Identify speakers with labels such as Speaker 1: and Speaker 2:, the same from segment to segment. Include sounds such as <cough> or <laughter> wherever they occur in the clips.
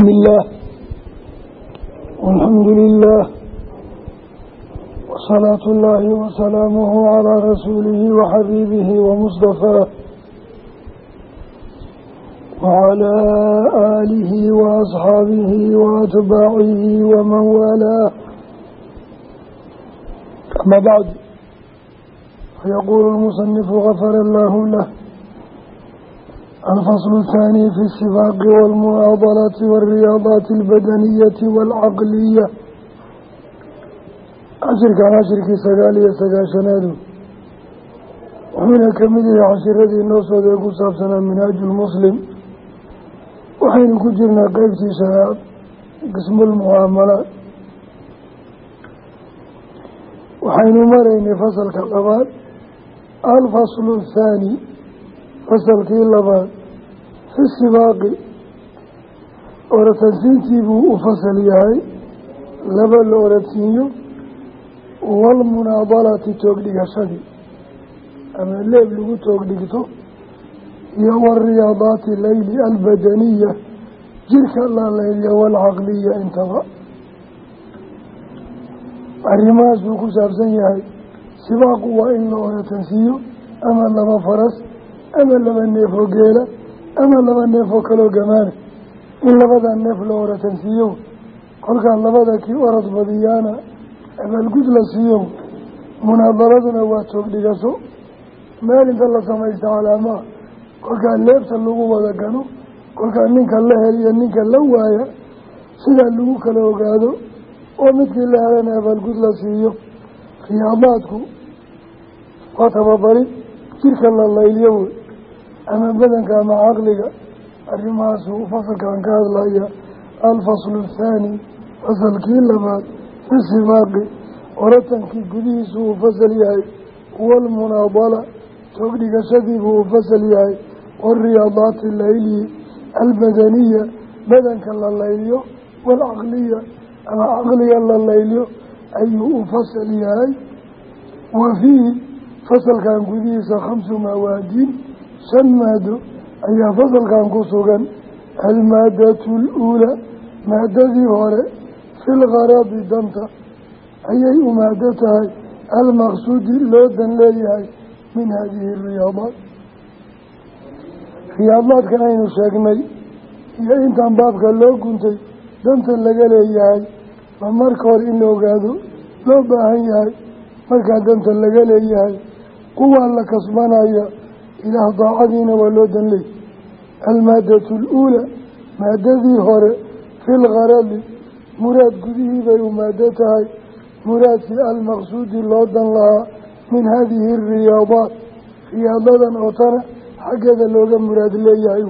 Speaker 1: بسم الله والحمد لله وصلاة الله وسلامه على رسوله وحبيبه ومصطفاه وعلى آله وأصحابه وأتباعه ومن والاه أما بعد فيقول المصنف غفر الله له alfaslu athaani fi sifaaqi waalmucaadalati waalriyaadaati albadaniyati waalcaqliya cashirkan cashirkii sagaal iyo sagaashanaadu wuxuuna ka mid yahay cashiradii noo sooday ku saabsanaa minhaaju lmuslim waxaynu ku jirnaa qeybtii shanaad qismulmucaamalaad waxaynu maraynay fasalka labaad alfaslu athaani fasalkii labaad fi sibaaqi oratansiintii buu u fasal yahay. Laba la oradsiinyo waalmunaadalati toog dhigashadii ama leeb lagu toog dhigto iyo wariyaadaati leyli albadaniya jirka la leyliya waalcaqliya intaba. Arrimahaas buu ku saabsan yahay sibaaqu waa in la oratansiiyo ama laba faras ama laba neefoo geela ama laba neefoo kaloo gamaana in labada neef la oratansiiyo kolkaa labada kii orad badiyaana abaalgud la siiyo munaadaladuna waa toog dhigasho meel inta la samaysta calaamaa kolkaa leebta lagu wada gano kolkaa ninka la heliyo ninka la waaya sidaa lagu kala ogaado oo midkii la helana abaalgud la siiyo. Riyaadaadku waa tababarin jirka la layliyo. wey ama badanka ama caqliga arrimahaasuu fasalkan ka hadlaya alfaslu athaani fasalkii labaad fi sibaaqi oratankii gudihiisu uu fasal yahay. Waalmunaadala toog dhigashadiibuu uu fasal yahay. Waalriyaadaati layliyi albadaniya badanka la layliyo waalcaqliya ama caqliga la layliyo ayuu u fasal yahay. Wa fiihi fasalkan gudihiisa khamsu mawaadiin shan maado ayaa fasalkan ku sugan almaadatu aluulaa maadadii hore fi lgaraadi danta. Ayay u maado tahay. Almaqsuudi loo dan leeyahay min hadihi riyaadaat riyaadaadkan aynu sheegnay iyo intaan baabka loo guntay danta laga leeyahay. Waa marka hore in la ogaado loo baahan yahay markaa danta laga leeyahay. Kuwaa la kasbanaya ilaah daacadiina waa loo dan leey almaadatu aluulaa maadadii hore fi lgaradi muraad gudihii bay u maado tahay. Muraadkii almaqsuudi loo dan lahaa min hadihi ariyaadaat riyaadadan oo tana xaggeeda looga muraad leeyahay.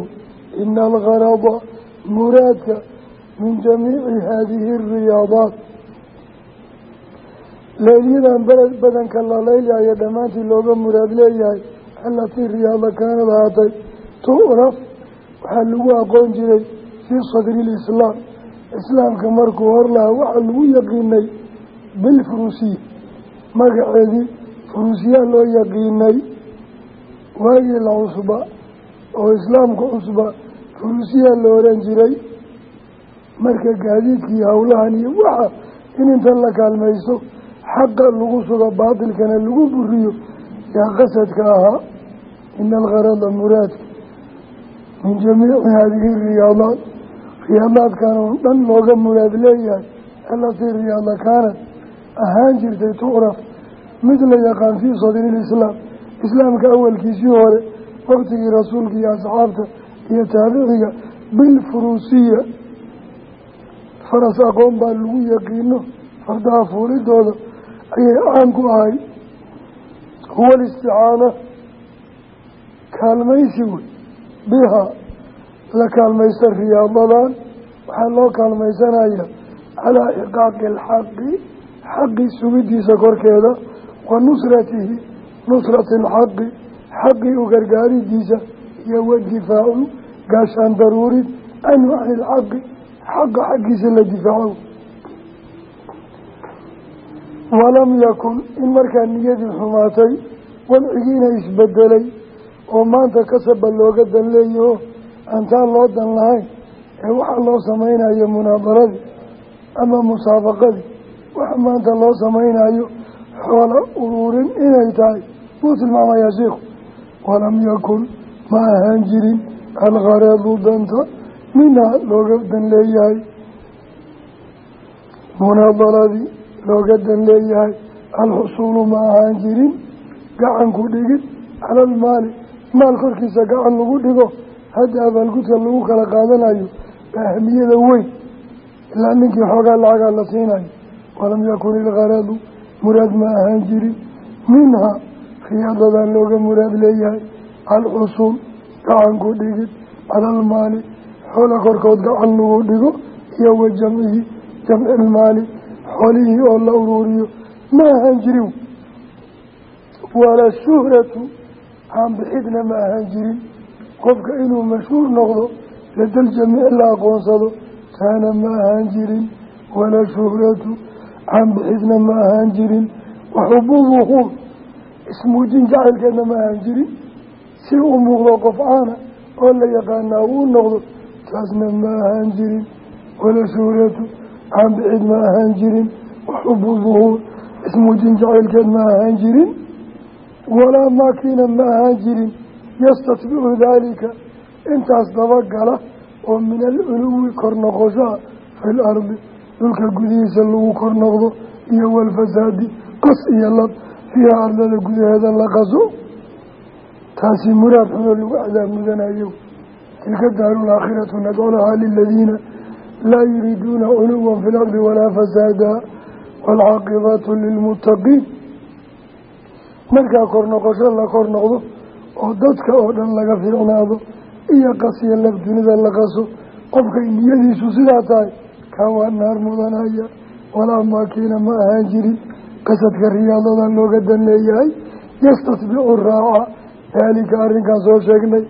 Speaker 1: Ina algarada muraadka min jamiici haadihi ariyaadaat leelyadan badanka la laylayo dhammaantii looga muraad leeyahay alatii riyaada kaanad ahaatay tu'raf waxaa lagu aqoon jiray fii sadri lislaam islaamka markuu hor lahaa waxaa lagu yaqiinay bilfurusiya magaceedii furusiyaa loo yaqiinay waagii la cusba oo islaamka cusba furusiyaa la oran jiray marka gaadiidkii howlahan iyo waxa in inta la kaalmaysto xaqa lagu sugo baatilkana lagu buriyo yaa qasadka ahaa ina algarada muraadka min jamiici hadihi riyaadaat. Riyaadaadkan oo dhan looga muraad leeyahay alatii riyaada kaanad ahaan jirtay tucraf mid la yaqaan fii sadri lislaam islaamka awalkiisii hore waqtigii rasuulka iyo asxaabta iyo taabiciga bilfuruusiya faras aqoon baa lagu yaqiino fardaha fuulidooda ayay caan ku ahay huwa alisticaana kaalmaysi wey bihaa la kaalmaysta riyaadadan waxaa loo kaalmaysanaya calaa iqaaqi alxaqi xaqi sugidiisa korkeeda wa nusratihi nusrati alxaqi xaqii u gargaaridiisa iyo wadifaacu gaashaan daruurid canhu cani ilxaqi xaqa xaggiisa la difaaco walam yakun in markaa niyadii xumaatay wadcigiina isbedelay oo maanta kasaba looga dan leeyaho aantaan loo dan lahayn ee waxaa loo samaynayo munaadaradii ama musaabaqadii waxa maanta loo samaynayo xoola ururin inay tahay. Wuu tilmaamayaa sheikhu walam yakun ma ahaan jirin alkhareedu danta minhaa looga dan leeyahay. Munaadaradii looga dan leeyahay alxusuulu ma ahaan jirin gacan ku dhigid cala almaali maal korkiisa gacan lagu dhigo hadda abaalgudka lagu kala qaadanayo ahmiyada weyn ilaa ninkii xoogaa lacagaa la siinayo walam yakun ilkhareedu muraad ma ahaan jirin. Minhaa khiyaadadan looga muraad leeyahay alxusuul gacan ku dhigid cala almaali xoola korkood gacan lagu dhigo iyo wa jamcihi jamci xoolihii oo la uruuriyo ma ahaan jirin. Wala shuhratu caanbixidna ma ahaan jirin. Qofka inuu mashhuur noqdo ladal jamiic la aqoonsado taana ma ahaan jirin. Wala shuhratu caanbixidna ma ahaan jirin. Waxubu duhuur ismuujin jacaylkeedna ma ahaan jirin. Si u muuqdo qof caana oo la yaqaanaa uu noqdo taasna ma ahaan jirin. Wala shuhratu caanbixid ma ahaan jirin waxubu duhuur ismuujin jacaylkeed ma ahaan jirin walaa maakiina ma ahaan jirin yastatbicu daalika intaas dabagala oo min alculuwi kor noqoshaa fi lardi dhulka gudihiisa lagu kor noqdo iyo walfasaadi qas iyo lab fiiha ardada gudaheeda la qaso taasi muraad xunoo lagu cadaab mudanayo tilka daaru laakhiratu nadculahaa laa yuriiduuna culuwan fi lardi walaa fasaada waalcaaqibatu lilmuttaqiin markaa kor noqosho la kor noqdo oo dadka oo dhan laga fiicnaado iyo qasiya lab dunida la qaso qofkay niyadiisu sidaa tahay kaa waa naar mudanaya walaa maakiina ma ahaan jirin qasadka riyaadadan looga dan leeyahay yastatbicu raaca daalika arrinkaan soo sheegnay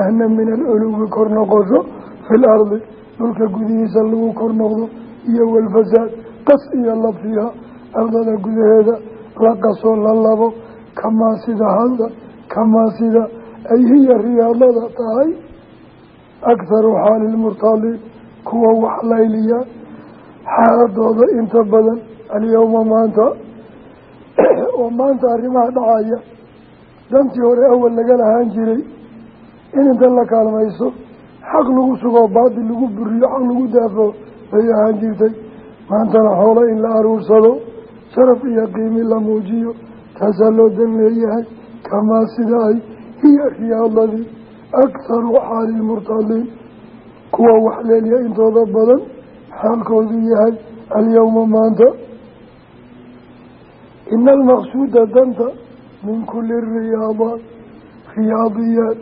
Speaker 1: ahna min alculuwi kor noqosho fil ardi dhulka gudihiisa lagu kor noqdo iyo walfasaad qas iyo lab ardada gudaheeda la qaso la labo kamaa sida hadda kamaa sida ay hiya riyaadada tahay. Akharu xaali lmurtaliin kuwa wax layliya xaaladooda inta badan alyowma maanta <clears throat> oo maanta arrimaha dhacaya. Dantii hore awal laga lahaan jiray in inta la kaalmayso xaq lagu sugoo baadil lagu buriyo xaq lagu daafo bay ahaan jirtay. Maantana xoolo in la aruursado sharaf iyo qiimi la muujiyo taasaa loo dan leeyahay kamaa sida ay hiya riyaadadii akharu xaali lmurtaliin kuwa wax leeliya intooda badan xaalkoodu yahay alyowma maanta. Ina almaqsuuda danta min kuli riyaadaat riyaadiyaat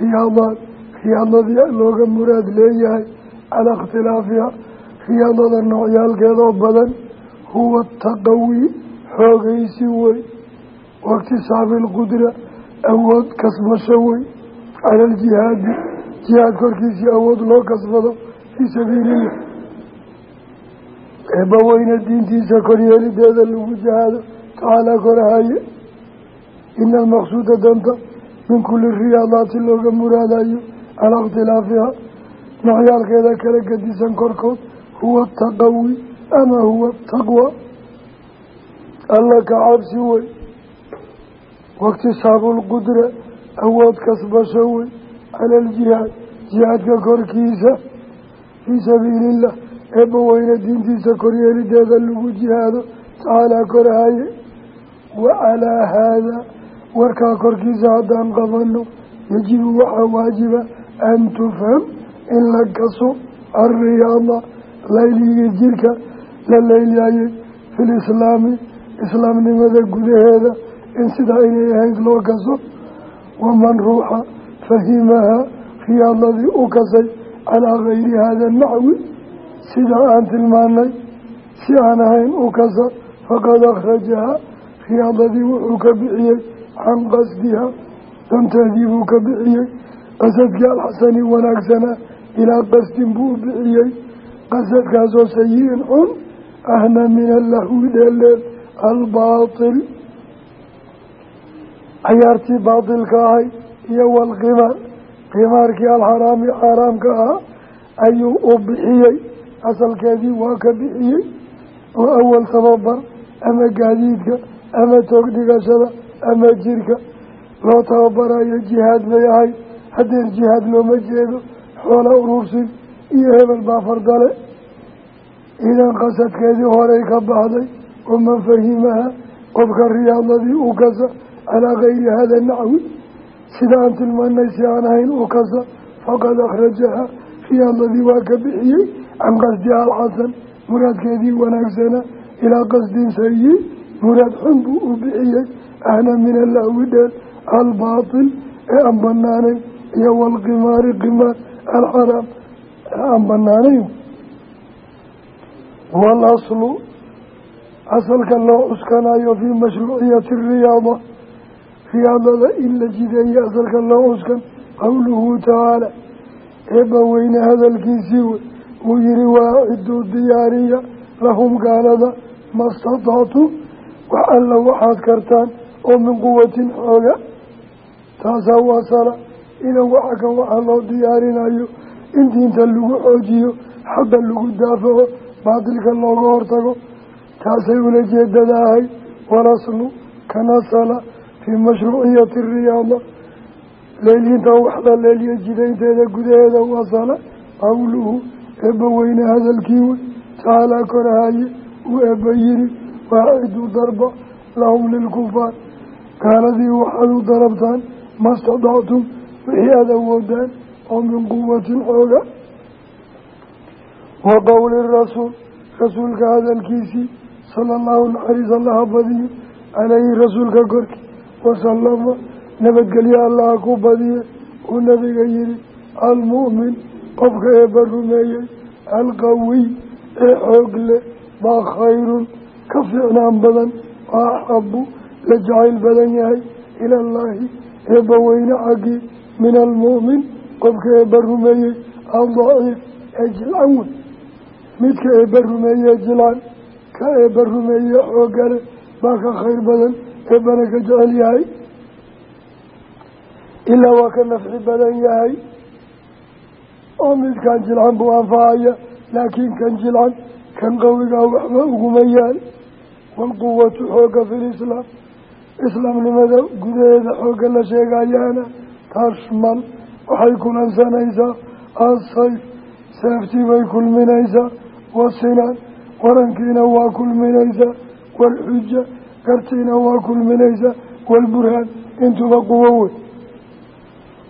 Speaker 1: riyaadaat riyaadadii looga muraad leeyahay calaa ikhtilaafiha riyaadada noocyaalkeedoo badan huwa taqawi xoogaysi wey waiktisaabi alqudra awood kasbasho wey cala aljihaadi jihaad korkiisii awood loo kasbado fii sabiilillah eebbaweyne diintiisa koryeelideeda lagu jihaado tacaalaa korahaye ina almaqsuuda danta min kuli riyaadaati looga muraadayo calaa ikhtilaafiha noocyaalkeeda kala gadisan korkood huwa ataqawi ama huwa ataqwa alla ka cabsi wey. Waiktisaabu lqudra awood kasbasho wey. Cala aljihaad jihaadka korkiisa. Fii sabiili illah eebba weyne diintiisa koryeelideeda lagu jihaado tacaalaa korahaye wa calaa haadaa warkaa korkiisa haddaan qabano yajibu waxaa waajiba an tufham in la kaso alriyaada layligii jirka la laylayay fi lislaami islaamnimada gudaheeda in sidaa inay ahayd loo kaso waman ruuxa fahimahaa khiyaadadii u kasay calaa gayri hada naxwi sidaa aan tilmaanay si aan ahayn u kasa faqad akhrajahaa khiyaadadii wuxuu ka bixiyey can qasdiha danteedii ka bixiyey qasadkii alxasani wanaagsanaa ilaa qasdin buu u bixiyey. Qasadkaasoo sayi-in xun ahna min allahwi dheeldheel albaatil. Cayaartii baatilka ahay iyo walqimaar. Qimaarkii alxaraami xaaraamka ahaa ayuu u bixiyey. Asalkeedii waa ka bixiyey oo awal tababar ama gaadiidka ama toog dhigashada ama jirka. Loo tababarayo jihaad bay ahayd haddeer jihaad looma jeedo xoola urursin iyo hebel baa fardale. Idan qasadkeedii horey ka baxday oo man fahimaha qofka riyaadadii u kasa calaa kayri hada nacwi. Sida aan tilmaanay si aan ahayn u kasa faqad akhrajaha riyaadadii waa ka bixiyey can qasdiha alxasan muraadkeedii wanaagsana ilaa qasdin sayi. Muraad xun buu u bixiyey ahna min alahwi albaatil ee aan banaanayn iyo walqimaari qimaar alxaraam. Aan banaanayn. Waalaslu asalka loo cuskanayo fii mashruuciyati riyaada. Riyaadada in la jideeye asalka loo cuskan qowluhu tacaala eebba weyne hadalkiisii wey uu yihi waaciduu diyaariya lahum gaalada ma statactu wax alla waxaad kartaan oo min quwatin xooga. Taasaa wasala idan waxa kan waxaa loo diyaarinayo. In diinta lagu xoojiyo xaqa lagu daafaco baatilka looga hortago. Taasay ula jeedadaahay walaslu kanasala fii mashruuciyati riyaada leelyinta waxla leelya jidaynteeda gudaheeda wasala qawluhu eebba weyne hadalkii wey. Tacaalaa korahaye uu eebba yiri waaciduu darba lahum lilkufaar gaaladii waxaad u darabtaan ma stadactum wixii aada awoodaan oo min quwatin xooga. Wa qowli rasuul rasuulka hadalkiisii sala allahu naxariis allaha badiyo caleyhi rasuulka korkii wasalama nabadgelyo allaha ku badiye uu nabiga yihi almu'min qofka eebba rumeeyey alqawiy ee xoog leh baa khayrun ka fiicnaan badan oo axabu la jacayl badan yahay ilallaahi eebba weyne xaggii min almu'min qofka eebba rumeeyey aldaciif ee jilcan wey midka eebba rumeeyee jilcan ka eebba rumeeye xoogale baa ka khayr badan eebbana ka jecel yahay. Ilaa waa ka nafci badan yahay. Oo midkan jilcan buu anfacaya laakiin kan jilcan kan qawigaa waxba uguma yaal. Waalquwatu xooga fi lislaam islaamnimada gudaheeda xoogga la sheegayaana tashmal waxay kulansanaysaa asayf seeftii bay kulminaysaa wasinaan warankiina waa kulminaysaa waalxuja gartiina waa kulminaysaa waalburhaan intuba quwo wey.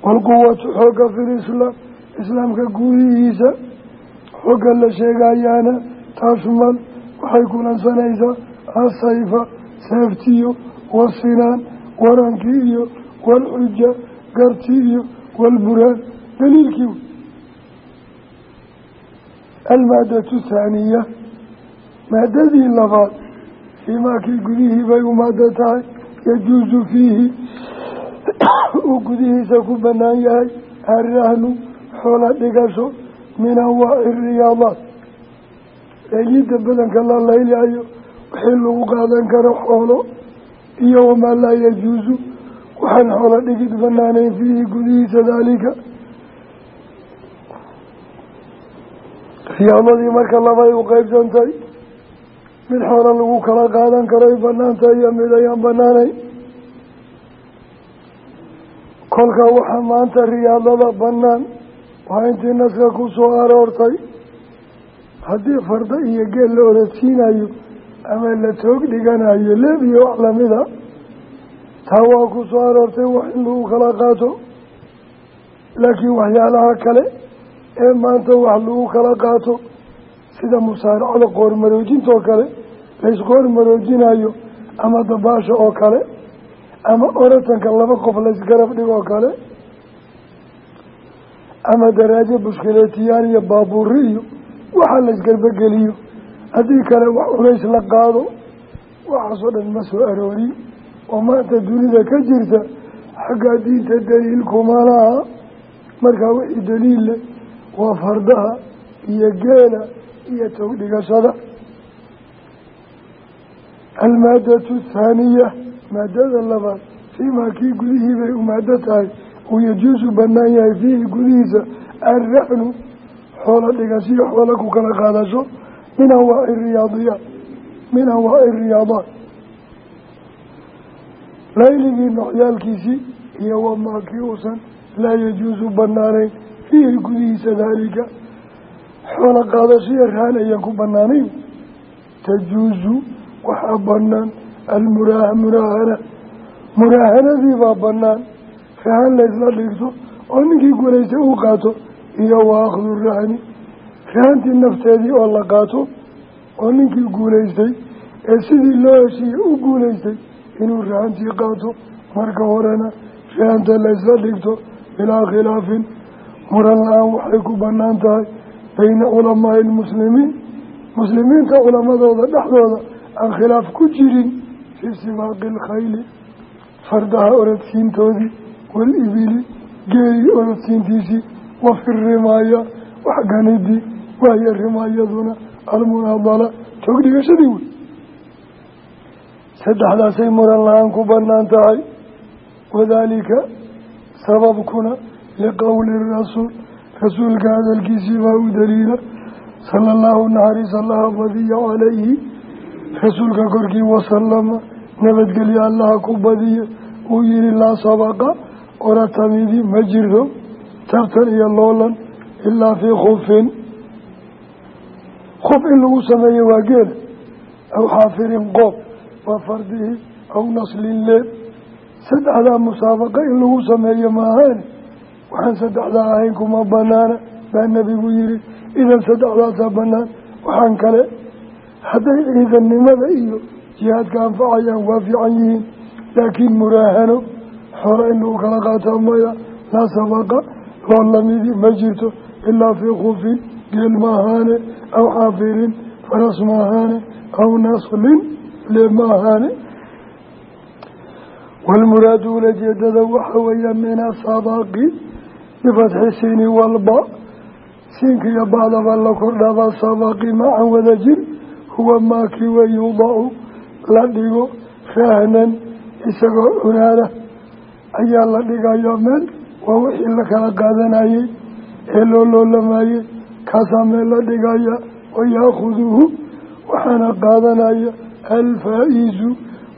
Speaker 1: Waalquwatu xoogga fi lislaam islaamka gudihiisa xoogga la sheegayaana tashmal waxay kulansanaysaa asayfa seeftiyo wasinaan warankii iyo waalxuja gartii iyo waalburhaan daliilkii. Wey almaadatu thaaniya maadadii labaad fiimaakii gudihii bay u maado tahay yajuusu fiihi. <coughs> Uu gudihiisa ku banaan yahay arahnu xoola dhigasho min anwaaci riyaadaat leelyida badanka la laylayo wixii lagu qaadan karo xoolo iyo wamaa laa yajuusu waxaan xoolo dhigid banaanayn fiihi gudihiisa daalika. Riyaadadii marka labay u qeybsantay mid xoolo lagu kala qaadan karo ay banaantahay iyo mid ayaan banaanayn kolka waxaa maanta riyaadada banaan waa intii naska ku soo aroortay. Haddii farda iyo geel la orodsiinayo ama la toog dhiganayo leeb iyo wax lamida taa waa ku soo aroortay wax in lagu kala qaato laakiin waxyaalaha kale ee maanta wax lagu kala qaato sida musaaracada qoormaroojintoo kale laysqoormaroojinayo ama dabaasha oo kale ama oratanka laba qof laysgarab dhigoo kale ama daraajo bushkileetiyaan iyo baabuuri iyo waxaa laysgarbageliyo haddii kale wax culays la qaado waxaasoo dhan ma soo aroori oo maanta dunida ka jirta xaggaa diinta daliilkuma laha markaa wixii daliil leh waa fardaha iyo geela iyo tog dhigashada almaadatu thaaniya maadada labaad fiimaa kii gudihii bay umaado tahay uu yajuusu banaan yahay fiihi gudihiisa arraxnu xoola dhigasiyo xoola ku kala qaadasho min anwaaci riyaadiyaat min anwaaci riyaadaat layligii noocyaalkiisii iyo wamaa kii uusan laa yajuusu banaanayn fiihi gudihiisa daalika. Xoola qaadashiya rahan ayaan ku banaanayn tajuusu waxaa banaan almuraaha muraahana. Muraahanadii baa banaan rahan laysla dhigto oo ninkii guulaystay uu qaato iyo wa akhdu rahni rahantii nafteedii oo la qaato oo ninkii guulaystay ee sidii loo heshiiyey u guulaystay inuu rahantii qaato marka horena rahanta laysla dhigto bilaa khilaafin. Muran la'aan waxay ku bannaan tahay bayna culamaai lmuslimiin muslimiinta culamadooda dhexdooda aan khilaaf ku jirin fii sibaaqi alkhayli fardaha orodsiintoodii walibili geeli orodsiintiisii wa fi rimaaya waxganidii wahiya rimaayaduna almunaadala toog dhigashadii wey saddexdaasay muran la'aan ku bannaan tahay. Wadaalika sababkuna liqowli rasuul rasuulka hadalkiisii baa u daliila. Sala allahu naxariis allaha badiya calayhi rasuulka korkii wasalama nabadgelyo allaha ku badiya. Uu yihi laa sabaqa oratamidi ma jirto tartan iyo loolan ilaa fii khufin. Khuf in lagu sameeyo waa geela. Aw xaafirin qoob waa fardihi aw naslin leeb saddexdaa musaabaqa in lagu sameeyo maahaane waxaan saddexdaa ahayn kuma banaana baa nebigu yihi idan saddexdaasaa banaan waxaan kale hadday ciidannimada iyo jihaadka anfacayaan waa fiican yihiin. Laakiin muraahano xore in lagu kala qaataa maya laa sabaqa loo lamidi ma jirto ilaa fii khufin geel maahaane aw xaafirin faras maahaane aw naslin leeb maahaane walmuraadu ulajeedada waxa weeya min asabaaqi bifatxi siini walba siinka iyo bacdaba la kordhaba sabaqi macan wada jir. Huwa maakii wa yudacu la dhigo rahnan isagoo cunaada ayaa la dhigayaa meel waa wixii la kala ee loo kaasaa meel la dhigaya wayaakuduhu waxaana qaadanaya alfaa-izu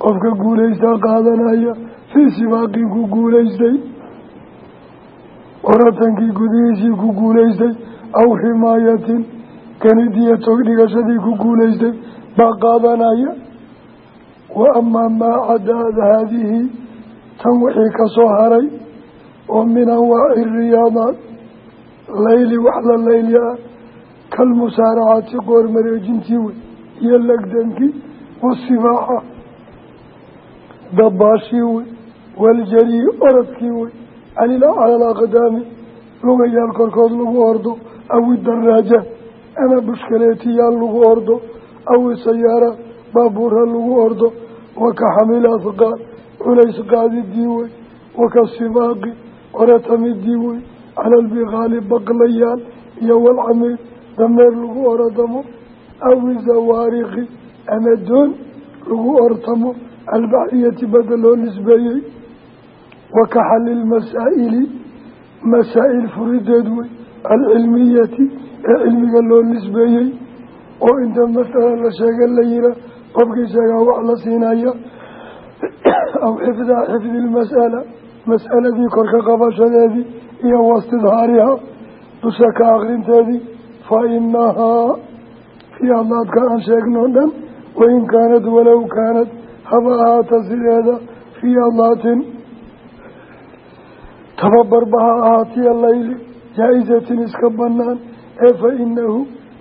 Speaker 1: qofka guulaystaa qaadanaya fii sibaaqin ku guulaystay oratankii gudihiisii ku guulaystay aw ximaayatin kanidiya tog dhigashadii ku guulaystay baa qaadanaya. Wa amaa maa cadaa haadihi tan wixii ka soo haray oo min anwaaci riyaadaat layli wax la layli ah kalmusaaracati qoor mareejintii wey iyo legdankii wasibaaxa dabaashii wey waljarii oradkii wey calila cala alaqdaami lugayaal korkood lagu ordo aw idaraaja ama bushkaleetiyaal lagu ordo aw isayaara baabuura lagu ordo waka xamil ahqaal culays qaadidii wey waka sibaaqi oratamidii wey cala albiqaali baqlayaal iyo walcamiil dameer lagu oradamo aw zawaariqi ama doon lagu ortamo albaciyati badda loo nisbeeyey waka xali lmasaa'ili masaa'il furideed wey alcilmiyati ee cilmiga loo nisbeeyey oo inta masala la sheega la yihaa qofkii sheegaa wax la siinaya aw xifdaa xifdi lmas'ala mas'aladii korka qabashadeedii iyo wastidhaariha dusha ka akrinteedii fa inahaa aan sheegno dhan wain kaanad walow kaanad haba ahaata sideeda riyaadaatin tababarba ha ahaatiya layli jaa-isatin iska banaan ee fa inahu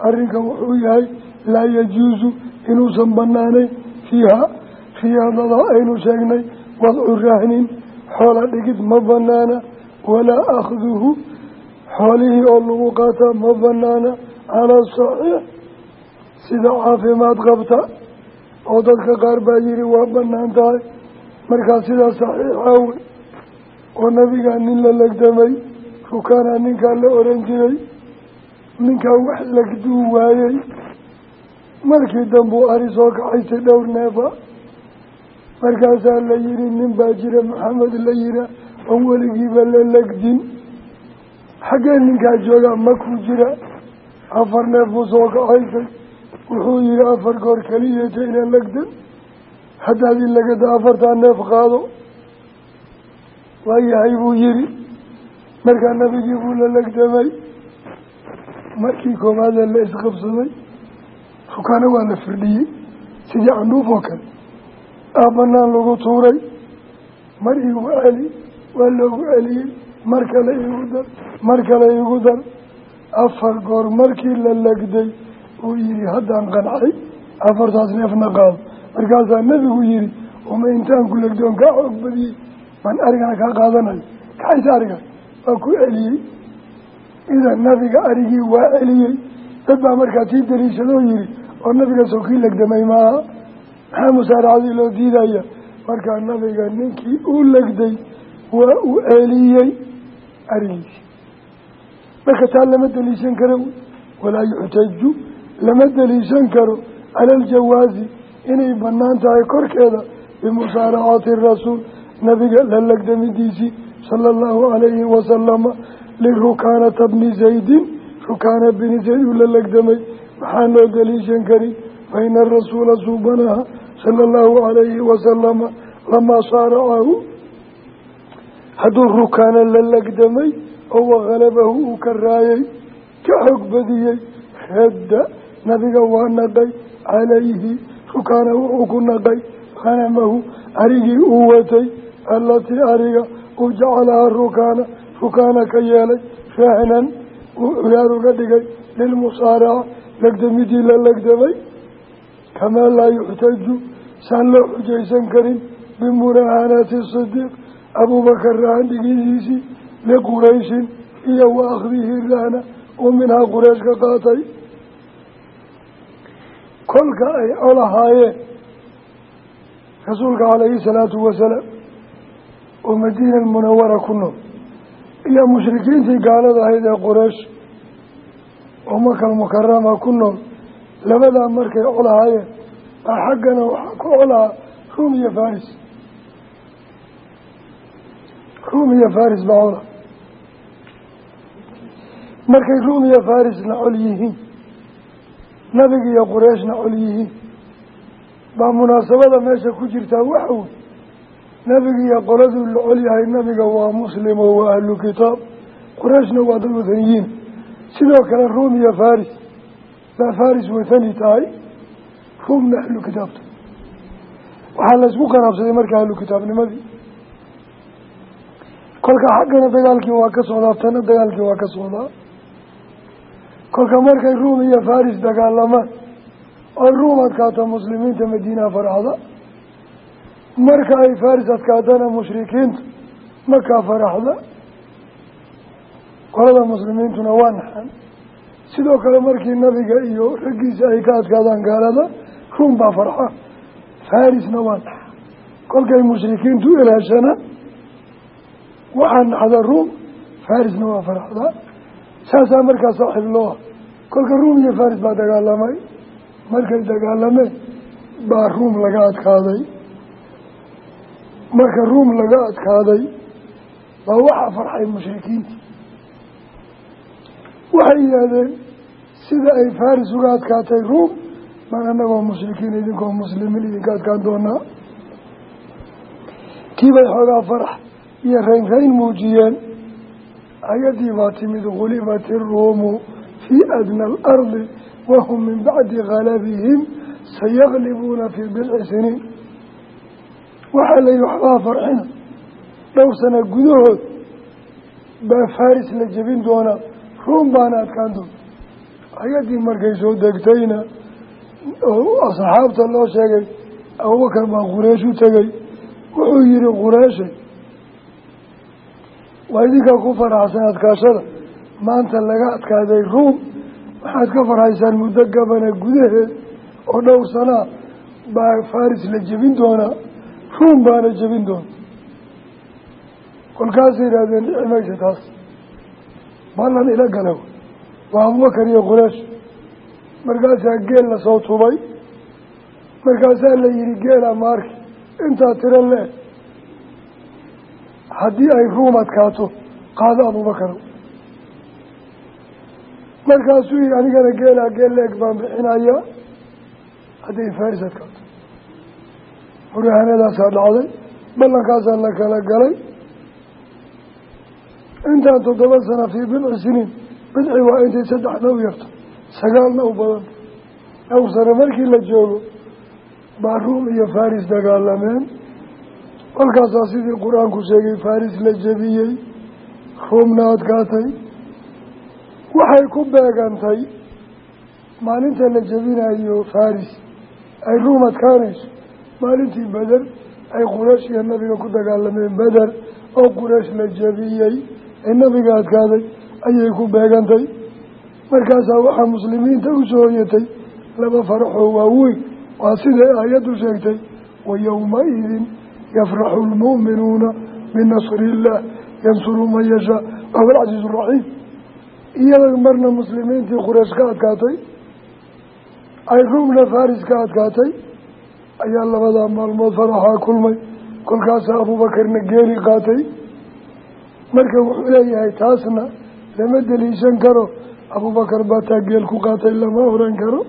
Speaker 1: arrinka wuxuu yahay laa yajuusu inuusan banaanayn fiiha riyaadada aynu sheegnay wadcu rahnin xoola dhigid ma banaana walaa akhduhu xoolihii oo lagu qaataa ma banaana calaa saxiix sida caafimaad qabta oo dadka qaar baa yihi waa bannaan tahay. Markaa sidaa saxiixa wey oo nabigaa nin la legdamay rukaana ninkaa la oran jiray ninkaa wax legduu waayey. Markii dambuu ari soo kaxaystay dhowr neefa. Markaasaa la yihi nin baa jira maxamed la yihaa oon weligiiba la legdin. Xaggee ninkaa joogaa makuu jira. Afar neef buu soo kacaysay wuxuu yihi afar goor keliyata ila legdan haddaad in lagada afartaa neef qaado. Waayahay buu yihi markaa nabigii buu la legdamay markii koowaadee la isqabsaday rukaana waa la firdhiyey sidii candhuuf oo kale ah banaan lagu tuuray mar igu celi waa loogu celiyey mar kale igu dar mar kale igu dar afar goor markii la legday uu yihi haddaan qancay afartaas neefna qaado. Markaasaa nebigu yihi uma intaan ku legdoon kaa xoog badiyey baan arigana kaa qaadanayo kaxaysa arigan waa ku celiyey. Idan nabiga arigii waa celiyey. Dad baa markaa tii daliishadoo yihi oo nabiga soo kii legdamay maaha maxaa musaaracadii loo diidaya? Markaa nabiga ninkii uu legday waa uu celiyey arigiisi. Marka taa lama daliishan karo. Walaa yuxtaju lama daliishan karo cala aljawaazi inay bannaan tahay korkeeda bimusaaracaati rasuul nabiga la legdamidiisii sala allahu calayhi wasalama lirukaanata bni zaydin rukaana bini zayd uu la legdamay maxaa loo daliishan karin fa ina rasuula suubanaha sala allahu calayhi wasalama lamaa saaracahu hadduu rukaana la legdamay oo wakhalabahu uu ka raayay ka xoog badiyey radda nabiga waa naqay calayhi rukaana wuxuu ku naqay hanamahu arigii uu watay allatii ariga uu jacalaha rukaana rukaana ka yeelay rahnan uu culaar uga dhigay lilmusaaraca legdamidii la legdamay kamaa laa yuxtaju saan loo xujaysan karin bimuraahanati sidiiq abuubakar rahan dhigidiisii liqurayshin iyo wa rahna uu minhaa quraysh ka qaatay kolka ay colahaayeen rasuulka calayhi salaatu wasalaam oo madiina almunawara ku nool. Iyo mushrikiintii gaalada ahayd ee quraysh oo makal mukarama ku nool labadaa markay colahaayeen baa xaggana waxaa ku colaha ruum iyo faris ruum iyo faris baa cola markay ruum iyo farisna col yihiin nabiga iyo qurayshna col yihiin baa munaasabada meesha ku jirtaa waxa wey nabiga iyo qoladuu la col yahay nabiga waa muslim oo waa ahlu kitaab. Qurayshna waa dad wathaniyiin sidoo kale ruum iyo faris baa faris wathani tahay ruumna ahlu kitaabta. Waxaa laysku qaraabsaday marka ahlu kitaabnimadii. Kolka xaggana dagaalkii waa ka socdaa tana dagaalkii waa ka socdaa kolka markay ruum iyo faris dagaalamaan oy ruum adkaata muslimiinta madiinaha faraxda marka ay faris adkaatana mushrikiinta makaa faraxda qolada muslimiintuna waa naxan. Sidoo kale markii nabiga iyo raggiisa ay ka adkaadaan gaalada ruum baa farxa farisna waa naxa kolkay mushrikiintu ilaashana waxaa naxda ruum farisna waa faraxda saasaa markaa saaxiib loo ah kolka ruum iyo faris baa dagaalamay. Markay dagaalameen baa ruum laga adkaaday. Marka ruum laga adkaaday baa waxaa farxay mushrikiintii waxay yidhaahdeen sida ay faris uga adkaatay ruum baan anagoo mushrikiin idinkoo muslimiin idinka adkaan doonaa. Kiibay xoogaa farax iyo raynrayn muujiyeen ayadii baa timid gulibat iruumu fii adna alardi wahum min bacdi galabihim sayaglibuuna fii bidci siniin waxaa la yihi waxbaa farxina dhowr sana gudahood baa faris la jebin doonaa ruum baana adkaan doona ayadii markay soo degtayna oo asxaabta loo sheegay abubakar baa qureesh u tegey wuxuu yihi qureeshay waa idinkaa ku faraxsan adkaashada. Maanta laga adkaaday ruum. Waxaad ka farhaysaan muddo gabana gudaheed oo dhowr sanaa baa faris la jebin doonaa. Ruum baana jebin doona kolkaasay yidhahdeen dhici maysa taas ballan ila galow waa abubakar iyo qureesh markaasaa geel la soo tubay. Markaasaa la yihi geela maarki intaa tiro le haddii ay ruum adkaato qaado abubakar markaasuu yii anigana geelaa geel leeg baan bixinayaa. Hadday faris adkaato. Murahanadaasaa dhacday ballankaasaa la kala galay. Intaan toddoba sana fii bidci siniin bidci waa intay saddexna u yarto sagaalna u badanta dhowr sano markii la joogo baa ruum iyo faris dagaalameen kolkaasaa sidii qur'aanku sheegay faris la jebiyey ruumna adkaatay. Waxay ku beegantay maalinta la jebinayo faris ay ruum adkaanayso. Maalintii beder ay quraysh iyo nabiga ku dagaalameen beder oo quraysh la jebiyey ee nabiga adkaaday ayay ku beegantay. Markaasaa waxaa muslimiinta u soo hoyatay laba faraxoo waaweyn waa siday aayaddu sheegtay? Wa yowma-idin yafraxu lmu'minuuna binasri illah yansuru man yashaa wahuwa alcasiizu raxiim iyada marna muslimiintii quraysh ka adkaatay ay ruumna faris ka adkaatay ayaa labadaa maalmood faraxaa kulmay kolkaasaa abuubakarna geeli qaatay marka wuxuu leeyahay taasna lama deliishan karo abuubakar baa taa geel ku qaatay lama oran karo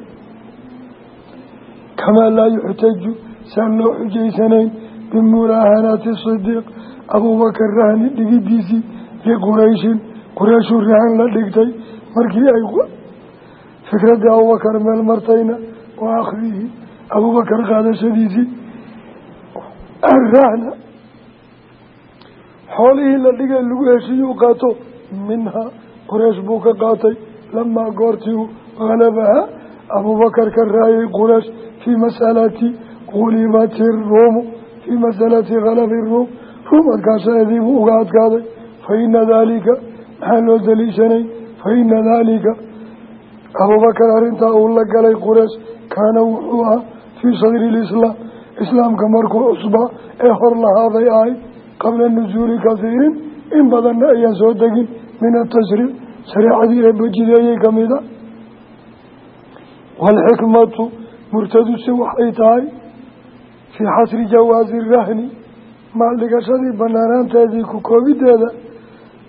Speaker 1: kamaa laa yuxtaju saan loo xujaysanayn bimulaahanaati sidiiq abuubakar rahni dhigidiisii liqurayshin qurayshu rahan la dhigtay markii ay fikradii abubakar meel martayna wa akhrihi abubakar qaadashadiisii arahna xoolihii la dhigay lagu heshiiyuu qaato minhaa quraysh buu ka qaatay lamaa goortii halabaha abubakar ka raayay quraysh fii masalati gulibati ruumu fii masalati halabi ruum ruum adkaashadeedii buu uga adkaaday fa ina daalika maxaa loo daliishanay fa ina daalika abubakar arrintaa uu la galay quraysh kaana wuxuu ahaa fii sadri lislaam islaamka markuu cusbaa ee hor lahaaday ahayd qabla nusuuli kasiirin in badanna ayaan soo degin min atashriic shareecadii eebbajideeyey ka mid a waalxikmatu fii xasri jawaasi rahni maaldhigashadii banaanaanteedii ku koobideeda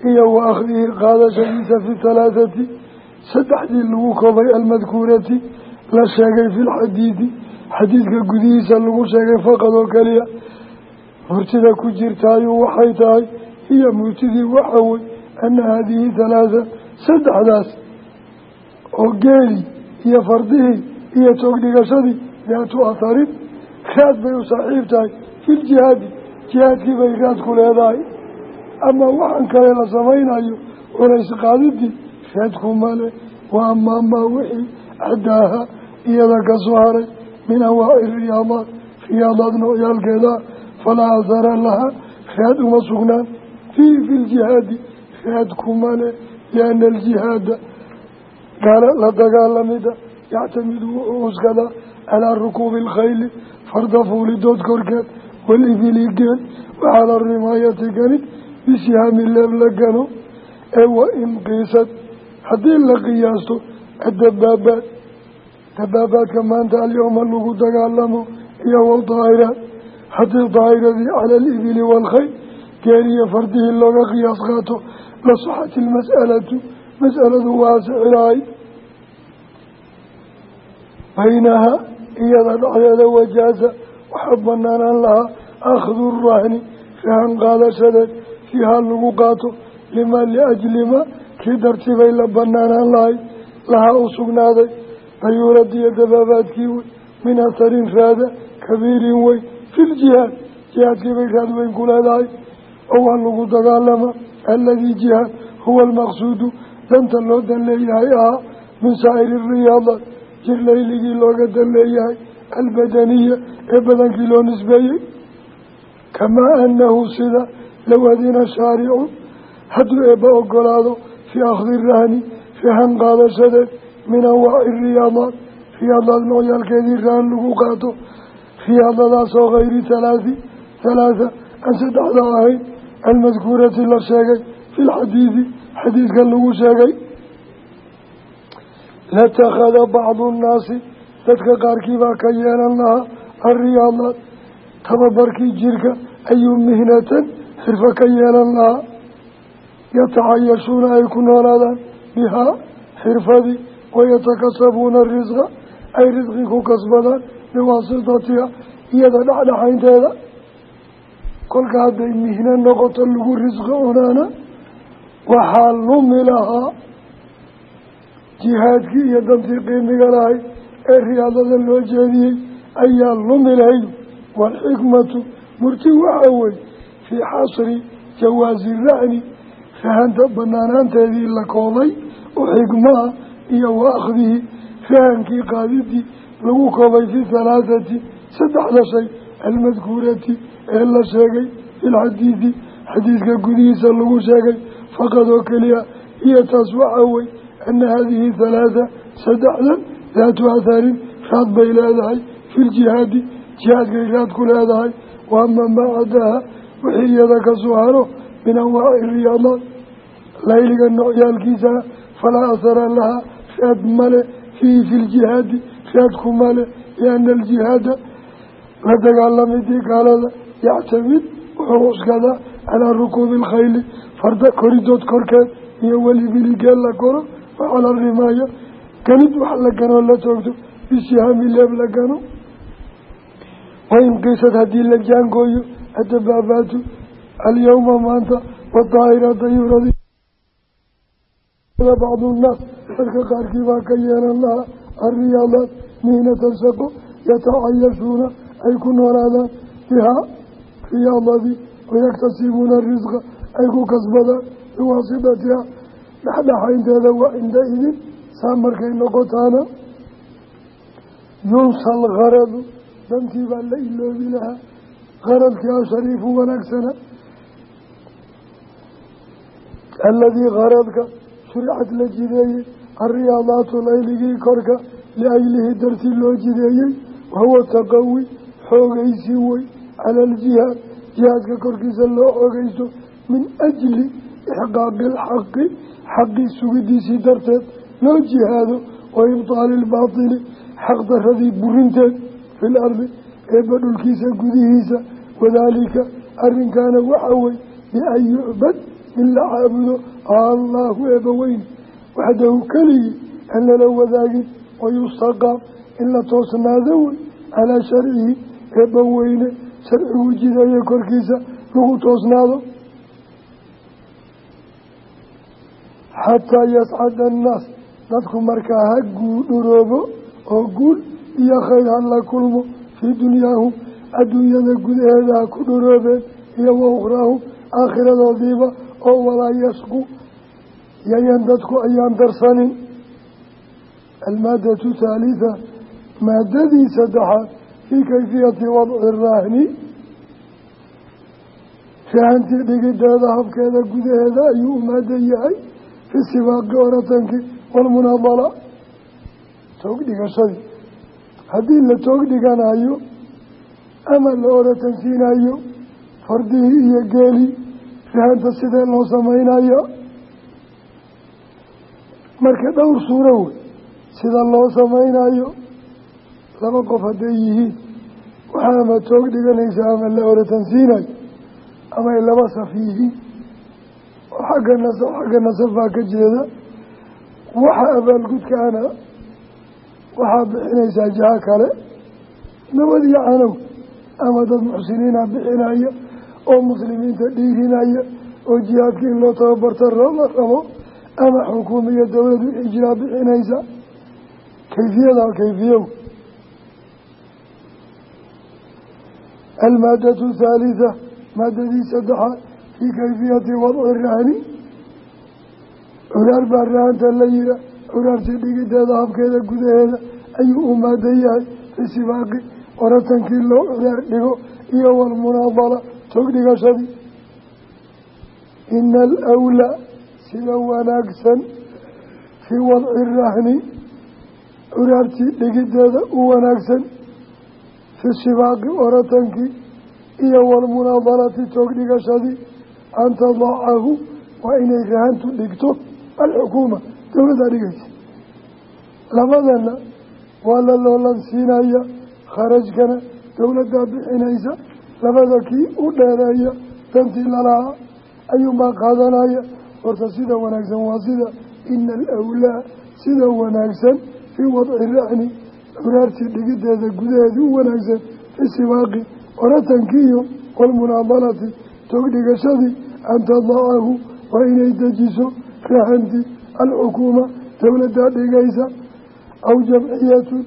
Speaker 1: iyo wa akhdihi qaadashadiisa fi halaathati saddexdii lagu koobay almadkuurati la sheegay fi lxadiidi xadiidka gudihiisa lagu sheegay faqad oo keliya murtida ku jirtaayu waxay tahay hiya murtidii waxa wey ana haadihi halaatha saddexdaas oo geeli iyo fardihii iyo toogdhigashadii daatu atharin raad bay u saaxiib tahay. Filjihaadi jihaadkii bay raad ku leedahay. Ama waxaan kale la samaynayo culays qaadidii raadku male wa amaamaa wixii cadaaha iyada ka soo haray. Min awaaci riyaadaat riyaadaad noocyaalkeeda falaa athara lahaa raad uma sugnaan. Fiihi fi ljihaadi raad kumale liana aljihaada gaala la dagaalamida yactamidu wuxuu uskadaa calaa rukuubi alkhayli farda fuulidood korkeed walibili geel waxaala rimaayati ganid bisihaami leeb la gano ee wa in qiisad. Haddii la qiyaasto addabaabaad dabaabaadka maanta alyowma lagu dagaalamo iyo wadaahiraad haddii daahiradii cala alibili waalkhayl geeliyo fardihii looga qiyaas qaato la saxat ilmas'alatu mas'aladu waa baynaha iyada dhexdeeda wajaaza waxaa banaanaan lahaa akhdu rahni rahan qaadashadeed fiihaa lagu qaato lima liajlima kii dartibay la banaanaan lahay lahaa u sugnaaday bayuuradiyo dabaabaadkii wey min atharin raada kabiirin weyn fi ljihaad jihaadkii bay raad weyn ku leedahay oo waa lagu dagaalama aladii jihaad huwa almaqsuudu danta loo dan leeyahay ahaa min saa'iri riyaadaat jir layligii looga dan leeyahay albadaniya ee badankii loo nisbeeyey. Kamaa anahu sida low adina shaaricu hadduu eebba ogolaado fii akhdi rahni rahan qaadashadeed min anwaaci riyaadaat riyaadaad noocyaalkeedii rahan lagu qaato riyaadadaasoo hayri halaathi halaatha aan saddexda ahayn almadkuurati la sheegay fi lxadiidi xadiidka lagu sheegay latakhada bacdu nnaasi dadka qaarkii baa ka yeelan lahaa alriyaadaat tababarkii jirka ayuu mihnatan xirfo ka yeelan lahaa yatacayashuuna ay ku noolaadaan bihaa xirfadii wayatakasabuuna risqa ay risqi ku kasbadaan biwaasitatiha iyada dhexdhexaynteeda kolka hadday mihno noqoto lagu risqi cunaana waxaa lumi lahaa jihaadkii iyo dantii qiimiga lahay ee riyaadada loo jeediyey ayaa lumi lahayd waalxikmatu murti waxa wey fii xasri jawaasi rahni rahanta banaanaanteedii la koobay oo xikmaha iyo wa rahankii qaadidii lagu koobay fi halaathati saddexda shay almadkuurati ee la sheegay filxadiidi xadiidka gudihiisa lagu sheegay faqad oo keliya iyo taas waxa wey ana hadihi halaatha saddexdan daatu atharin raad bay leedahay fi ljihaadi jihaadkay raad ku leedahay wa ama maa cadaaha wixii iyada ka soo haro min anwaaci riyaadaat layliga noocyaalkiisa falaa asara lahaa raad male fiihi fi ljihaadi raadku male liana aljihaada la dagaalamidii gaalada yactamid wuxuu cuskadaa calaa rukuubi alkhayli farda koridood korkeed iyo welibili geel la koro wa calaa rimaaya ganid wax la ganoo la toogto bisihaami leeb la gano. Wain qisad haddii la jaangooyo adabaabaatu alyawma maanta wadaahira dayuradi bacdu nnaas dadka qaarkii baa ka yeelan lahaa alriyaadaat mihnatan shaqo yatacayashuuna ay ku noolaadaan bihaa riyaadadii wayaktasibuuna risqa ay ku kasbadaan biwaasitatiha dhexdhexaynteeda waa cinda idin saa markay noqotaana. Yunsa algaradu dantii baa la iloobi lahaa. Garadkii ashariifu wanaagsana. Aladii garadka shuricad la jideeyey alriyaadaatu layligii korka liajlihi dartii loo jideeyey wahuwa taqawi xoogaysi wey cala aljihaad jihaadka korkiisa loo xoogaysto min ajli ixqaaqi ilxaqi xaqii sugidiisii darteed loo jihaado wa ibtaali ilbaatili xaq daradii burinteed fi lardi eebba dhulkiisa gudihiisa. Wadaalika arrinkaana waxa wey bian yucbad in la caabudo allaahu eebba weyn. Waxdahu keligii aan lala wadaagin wayustaqaam in la toosnaado wey calaa sharcihi eebba weyne sharcigu jideeye lagu toosnaado xataa yascada annaas dadku markaa ha guudhuroobo oo guul iyo khayr ha la kulmo fii dunyaahum adduunyada gudaheeda ha ku dhuroobeen iyo wa ukhraahum aakhiradoodiiba oo walaa yasqu yayan dadku ayaan darsanin. Almaadatu thaalitha maadadii saddexaad fii kayfiyati wadci raahni. Rahantii dhigideeda habkeeda gudaheeda ayuu u maadan yahay fi sibaaqi oratankii walmunaadala toog dhigashadii haddii la toog dhiganayo ama la oratansiinayo fardihii iyo geelii rahanta sidee loo samaynayo? Marka dhowr suuro wey sida loo samaynayo laba qof hadday yihiin waxaa ama toog dhiganaysa ama la oratansiinayo ama ay laba saf yihiin xagga nasab xagga nasab baa ka jeeda waxa abaalgudkaana waxaa bixinaysaa jaha kale nabad iyo canow ama dad muxsiniina bixinaya oo muslimiinta dhiirinaya oo jihaadka in loo tababarta la rabo ama xukuumiya dowladu ijraa bixinaysa. Kayfiyada kayfiyow. Almaadatu thaalitha maadadii saddexaad fii kayfiyati wadci rahni curaar baa rahanta la yira. Curaartii dhigideeda habkeeda gudaheeda ayuu u maadan yahay. Fi sibaaqi oratankii loo curaar dhigo iyo walmunaadala tog dhigashadii. Ina alawlaa sida wanaagsan fii wadci rahni curaartii dhigideeda u wanaagsan fi sibaaqi oratankii iyo walmunaadalati toog dhigashadii an tadacahu waa inay rahantu dhigto alxukuuma dowladdaa dhigaysa labadana waa la loolansiinaya kharajkana dowladdaa bixinaysa labada kii u dheereeya dantii lalahaa ayuunbaa qaadanaya horta sida wanaagsan waa sida ina alawlaa sida wanaagsan fii wadci racni curaartii dhigideeda gudaheedii u wanaagsan fi sibaaqi oratankii walmunaadalati toogdhigashadii an tadacahu waa inay dejiso rahanti alxukuuma dowladdaa dhigaysa aw jamciyatun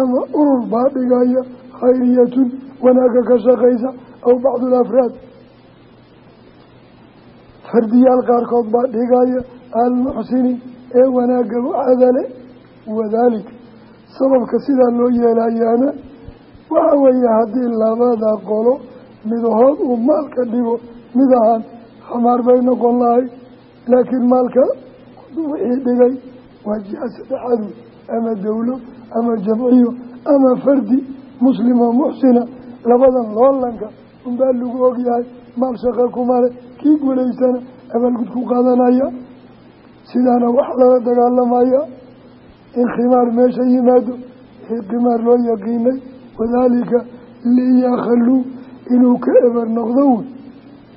Speaker 1: ama urur baa dhigaya khayriyatun wanaagga ka shaqaysa aw bacdu alafraad fardiyaal qaarkood baa dhigaya almuxsiniin ee wanaagga u cadale. Wadaalika sababka sidaa loo yeelayaana waxa weeye haddii labada qolo midahood uu maalka dhigo mid ahaan khamaar bay noqon lahay laakiin maalka wixii dhigay waa jiha saddexaadu ama dowlo ama jamciyo ama fardi muslimo muxsina labadan loolanka unbaa lagu ogyahay maal shaqa kumale kii guulaysana abaalgud ku qaadanaya. Sidaana wax lala dagaalamaya in khimaar meesha yimaado wixii khimaar loo yaqiinay wadaalika liyakhalluu inuu ka eber noqdo wey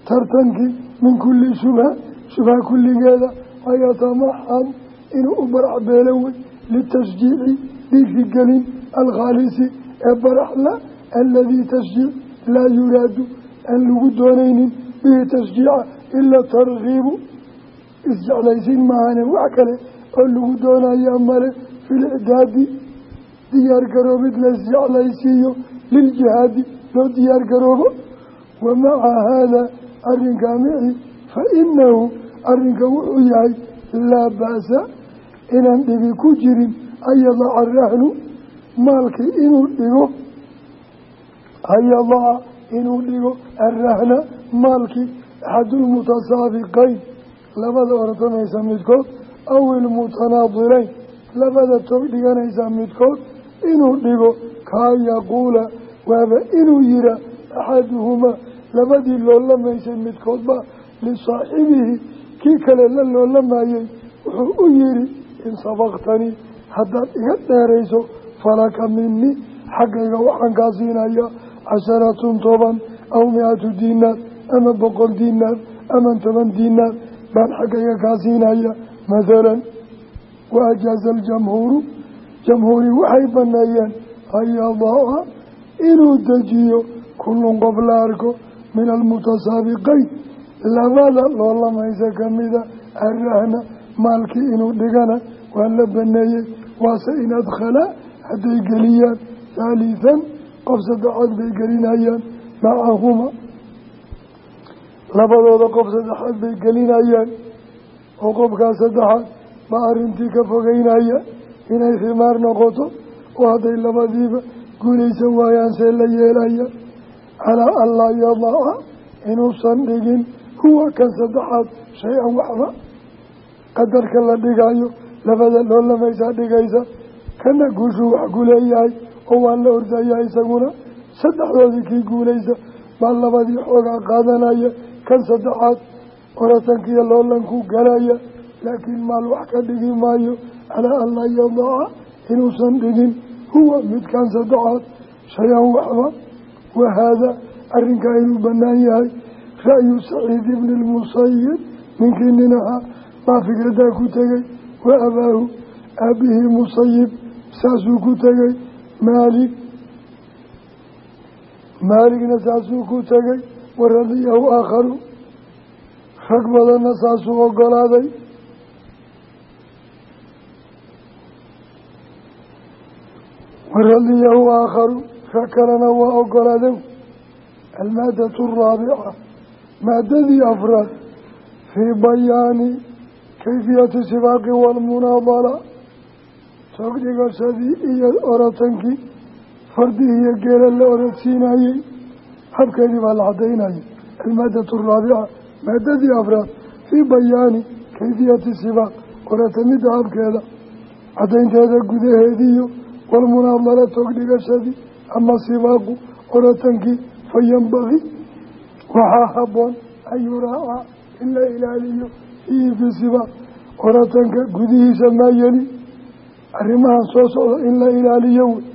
Speaker 1: tartankii min kulli shubha shubha kulligeeda wayatamaxan inuu u barax beelo wey litashjiici dhiirigelin alkhaalisi ee baraxla aladii tashjiic laa yuraadu aan lagu doonaynin bihi tashjiica ila tarkiibu isjeclaysiin maahane wax kale oo lagu doonayaa male filicdaadi diyaar garoobid la isjeclaysiiyo liljihaadi loo diyaar garoobo? Wa maca haada arrinkaa mici fa inahu arrinka wuxuu yahay laa ba'sa inaan dhibi ku jirin an yadaca rahnu maalkii inuu dhigo an yadaca inuu dhigo arahna maalkii axadulmutasaabiqayn labada ortamaysa midkood aw ilmutanaadireyn labada tog dhiganaysa midkood inuu dhigo kaa yaquula waaba inuu yihaa axaduhumaa labadii loolamaysay midkoodba lisaaxibihi kii kale la loolamayey wuxuu u yihi in sabaqtanii haddaad iga dheerayso falaka minii xaggayga waxaan kaa siinayaa casharatun toban aw mi-atu diinaar ama boqol diinaar ama toban diinaar baan xaggayga kaa siinaya mathalan wa ajaaza aljamhuuru jamhuuri waxay baneeyeen an yadaa inuu dejiyo kullun qof la arko min almutasaabiqayn. Labada loolamaysa kamida arahna maalkii inuu dhigana waa la baneeyey. Waase in adkhala hadday geliyaan. Haalihan qof saddexaad bay gelinayaan. Macahuma labadooda qof saddexaad bay gelinayaan. Oo qofkaas saddexaad baa arrintii ka fogeynaya inay khimaar noqoto. Oo hadday labadiiba guulaysan waayaan see la yeelaya calaa an laa yadaca inuusan dhigin huwa kan saddexaad shay-an waxba. Qadarka la dhigayo labada loolamaysaa dhigaysa kana guushuu wax ku leeyahay oo waa la ordayaa isaguna saddexdoodii kii guulaysa baa labadii xoogaa qaadanaya kan saddexaad oratankiiyo loolankuu galaya laakiin maal wax ka dhigi maayo calaa an laa yadaca inuusan dhigin huwa midkan saddexaad shay-an waxba wahaada arrinkaa inuu bannaan yahay ra'yu saciid ibni lmusayib ninkii nin ahaa baa fikradaa ku tegey wa abaahu aabihii musayib saasuu ku tegey maalik maaligna saasuu ku tegey waradiyahu aakharu rag badanna saasuu ogolaaday waradiyahu aakharu rag kalena waa ogolaaday almaadatu araabica maadadii afraad fii bayaani kayfiyati sibaaqi waalmunaadala toog dhigashadii iyo oratankii fardihii iyo geela la oradsiinayey habkeedii baa la cadaynayay almaadatu araabica maadadii afraad fii bayaani kayfiyati sibaaq oratamidda habkeeda cadaynteeda gudaheediiyo walmunaadala toog dhigashadii ama sibaaqu oratankii fa yambagi waxaa haboon an yuraaca in la ilaaliyo fiihi fi sibaaq oratanka gudihiisa maa yeli arrimahan soo socda in la ilaaliyo wey